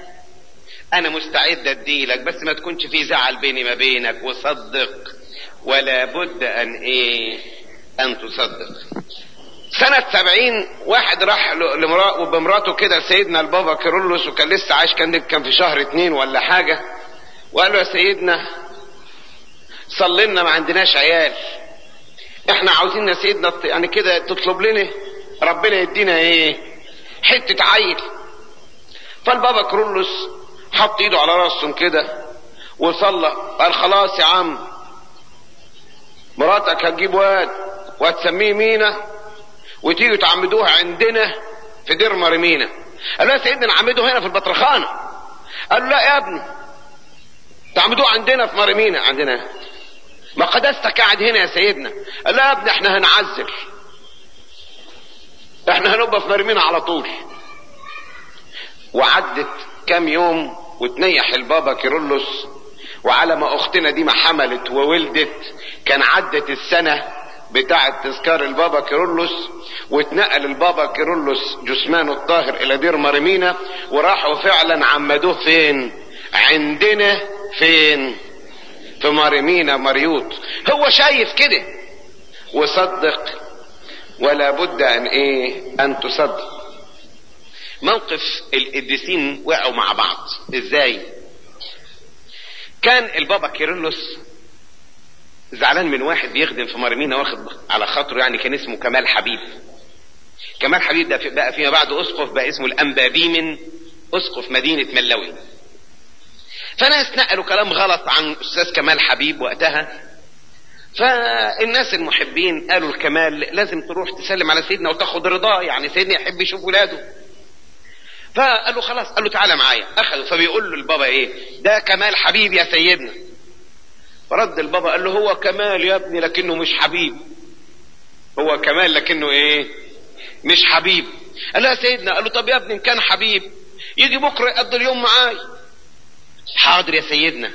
A: أنا مستعد اديلك بس ما تكونش في زعل بيني ما بينك وصدق. ولا بد أن إيه؟ أن تصدق. سنة سبعين واحد راح بمراته كده سيدنا البابا كيرلس وكان لسه عايش كان كان في شهر اتنين ولا حاجة. وقال له يا سيدنا صلي لنا ما عندناش عيال. إحنا عاوزين يا سيدنا يعني كده تطلب لنا ربنا يدينا إيه؟ حتة عيل. فالبابا كيرلس حط إيده على راسهم كده وصلى. قال خلاص يا عم مراتك هتجيب واد وهتسميه مينا وتيجوا تعمدوها عندنا في دير مرمينا قال يا سيدنا نعمده هنا في البطرخانة. قال لا يا ابني تعمدوه عندنا في مرمينا عندنا. ما قدستك قاعد هنا يا سيدنا. قال لا يا ابني إحنا هنعزل. إحنا هنبقى في مرمينا على طول. وعدت كام يوم وتنيح البابا كيرلس وعلى ما أختنا دي ما حملت وولدت كان عدت السنة بتاعة تذكار البابا كيرلس واتنقل البابا كيرلس جثمانه الطاهر إلى دير مرمينا وراحوا فعلا عمدوه فين؟ عندنا فين؟ في مرمينا مريوط هو شايف كده. وصدق ولا بد أن إيه؟ أن تصدق. موقف القديسين وقعوا مع بعض. إزاي؟ كان البابا كيرلس زعلان من واحد بيخدم في مرمينا واخد على خاطره يعني كان اسمه كمال حبيب. كمال حبيب ده بقى فيما بعد أسقف بقى اسمه الانبابيمن أسقف مدينة ملوي فناس نقلوا كلام غلط عن أستاذ كمال حبيب وقتها. فالناس المحبين قالوا الكمال لازم تروح تسلم على سيدنا وتاخد رضاه يعني سيدنا يحب يشوف ولاده. فقال له خلاص قال له تعالى معايا. اخذه فبيقول له البابا إيه؟ ده كمال حبيب يا سيدنا. فرد البابا قال له هو كمال يا ابني لكنه مش حبيب. هو كمال لكنه إيه؟ مش حبيب. قال له يا سيدنا قال له طب يا ابني إن كان حبيب يجي بكرة يقضي اليوم معاي. حاضر يا سيدنا.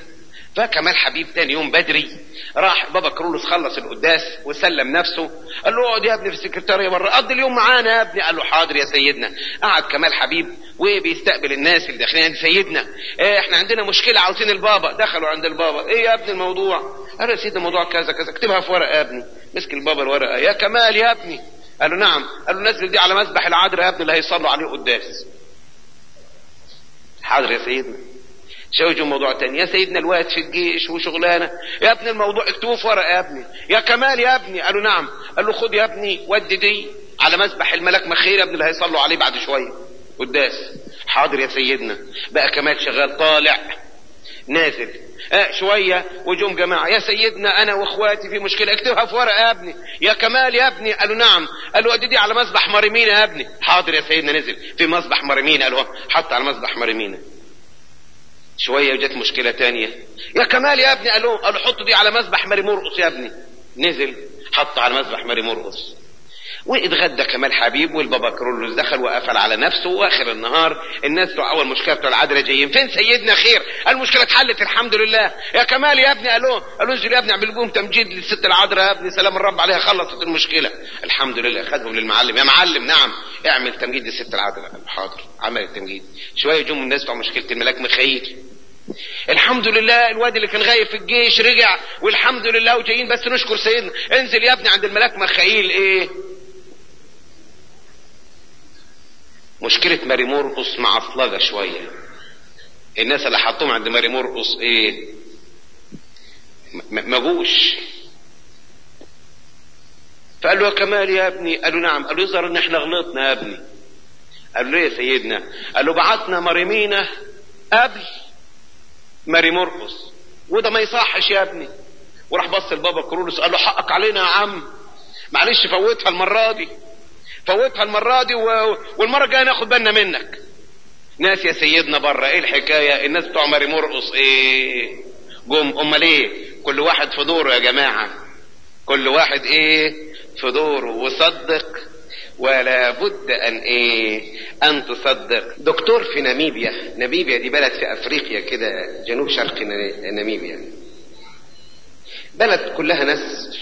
A: فكمال حبيب تاني يوم بدري راح بابا كرولوس خلص القداس وسلم نفسه قال له اقعد يا ابني في السكرتارية بره قضي اليوم معانا يا ابني قال له حاضر يا سيدنا. قعد كمال حبيب وبيستقبل الناس اللي داخلين عند سيدنا. إيه إحنا عندنا مشكلة عاوزين البابا. دخلوا عند البابا. إيه يا ابني الموضوع؟ قال يا سيدنا الموضوع كذا كذا. اكتبها في ورقة يا ابني. مسك البابا الورقة. يا كمال يا ابني. قال له نعم. قال له نزل دي على مسبح العذراء يا ابني اللي هيصلوا عليه قداس حاضر يا سيدنا. شوجوا موضوع تاني. يا سيدنا الواد في الجيش وشغلانة. يا ابني الموضوع اكتبوه في ورقة يا ابني. يا كمال يا ابني. قالوا نعم. قال له خد يا ابني ودي دي على مسبح الملاك مخير يا ابني اللي هيصلوا عليه بعد شوية. قداس. حاضر يا سيدنا. بقى كمال شغال طالع. نازل. آه شوية وجم جماعة. يا سيدنا أنا وإخواتي في مشكلة. اكتبها في ورقة يا ابني. يا كمال يا ابني. قالوا نعم. قالوا أدي دي على مسبح مريمينا يا ابني. حاضر يا سيدنا نزل. في مسبح مريمينا قالوا حط على مسبح مريمينا شوية وجت مشكلة تانية. يا كمال يا ابني قالوا قالوا حط دي على مسبح ماري مرقص يا ابني. نزل حط على مسبح ماري مرقص. واتغدى كمال حبيب والبابا كرولوس دخل وقفل على نفسه. وآخر النهار الناس بتوع أول مشكلة بتوع العدله جايين. فين سيدنا خير؟ المشكلة اتحلت الحمد لله. يا كمال يا ابني قالوا قالوا انزل يا ابني اعمل لهم تمجيد للست العذراء يا ابني سلام الرب عليها خلصت المشكلة. الحمد لله خدهم للمعلم. يا معلم نعم. اعمل تمجيد للست العذراء حاضر عمل التمجيد. شوية جم الناس بتوع مشكلة الملاك مخيل. الحمد لله الواد اللي كان غايب في الجيش رجع والحمد لله وجايين بس نشكر سيدنا. انزل يا ابني عند الملاك مخايل إيه؟ مشكلة ماري مرقص معصلجة شوية. الناس اللي حطوهم عند ماري مرقص إيه؟ ما جوش. فقال له يا كمال يا ابني قال له نعم. قال له يظهر ان إحنا غلطنا يا ابني. قال له يا سيدنا؟ قال له بعتنا مريمينا قبل. ماري مرقص وده ما يصحش يا ابني. وراح بص البابا كرولوس قال له حقك علينا يا عم. معلش فوتها المرة دي. فوتها المرة دي و... والمرة الجاية ناخد بالنا منك. ناس يا سيدنا بره إيه الحكاية؟ الناس بتوع ماري مرقص إيه؟ جم أمال إيه؟ كل واحد في دوره يا جماعة. كل واحد إيه؟ في دوره. وصدق ولا بد أن إيه؟ أن تصدق. دكتور في ناميبيا. ناميبيا دي بلد في أفريقيا كده جنوب شرق ناميبيا. بلد كلها ناس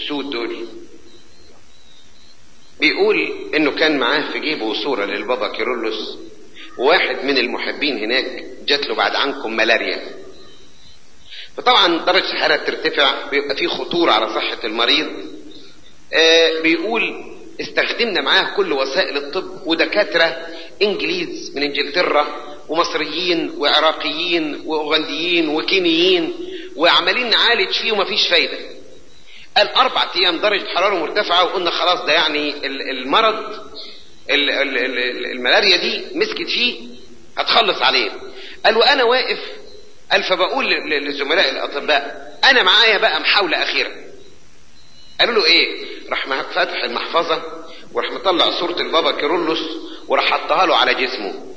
A: سود دول. بيقول إنه كان معاه في جيبه صورة للبابا كيرلس. وواحد من المحبين هناك جات له بعد عنكم ملاريا. فطبعا درجة الحرارة ترتفع بيبقى في خطورة على صحة المريض. آه بيقول استخدمنا معاه كل وسائل الطب ودكاترة إنجليز من إنجلترا ومصريين وعراقيين وأوغنديين وكينيين وعمالين نعالج فيه ومفيش فايدة. قال أربع أيام درجة حرارة مرتفعة وقلنا خلاص ده يعني المرض الملاريا دي مسكت فيه هتخلص عليه. قال وأنا واقف قال فبقول للزملاء الأطباء أنا معايا بقى محاولة أخيرة. قالوا له إيه؟ راح فاتح المحفظة وراح مطلع صورة البابا كيرلس وراح حطها له على جسمه.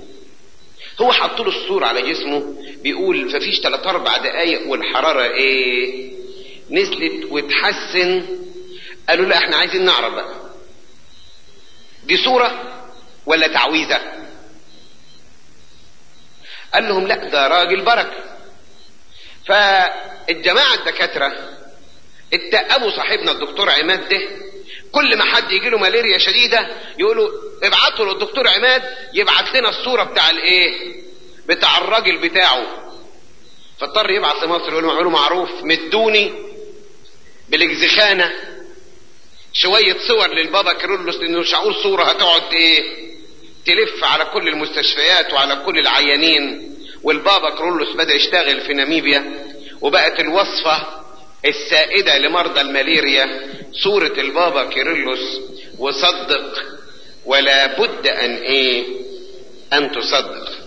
A: هو حط له الصورة على جسمه بيقول ففيش ثلاث أربع دقايق والحرارة إيه؟ نزلت وتحسن. قالوا لا إحنا عايزين نعرف بقى. دي صورة ولا تعويذة؟ قال لهم لا ده راجل بركة. فالجماعة الدكاترة اتقبوا صاحبنا الدكتور عماد ده كل ما حد يجي له مالاريا شديدة يقولوا ابعتوا للدكتور عماد يبعت لنا الصورة بتاع الايه؟ بتاع الراجل بتاعه. فاضطر يبعت لمصر يقول له معروف مدوني بالاجزخانه شوية صور للبابا كيرلس لأنه هقول صورة هتقعد إيه؟ تلف على كل المستشفيات وعلى كل العيانين. والبابا كيرلس بدأ يشتغل في ناميبيا وبقت الوصفة السائدة لمرضى الماليريا صورة البابا كيرلس وصدق ولا بد أن إيه؟ أن تصدق.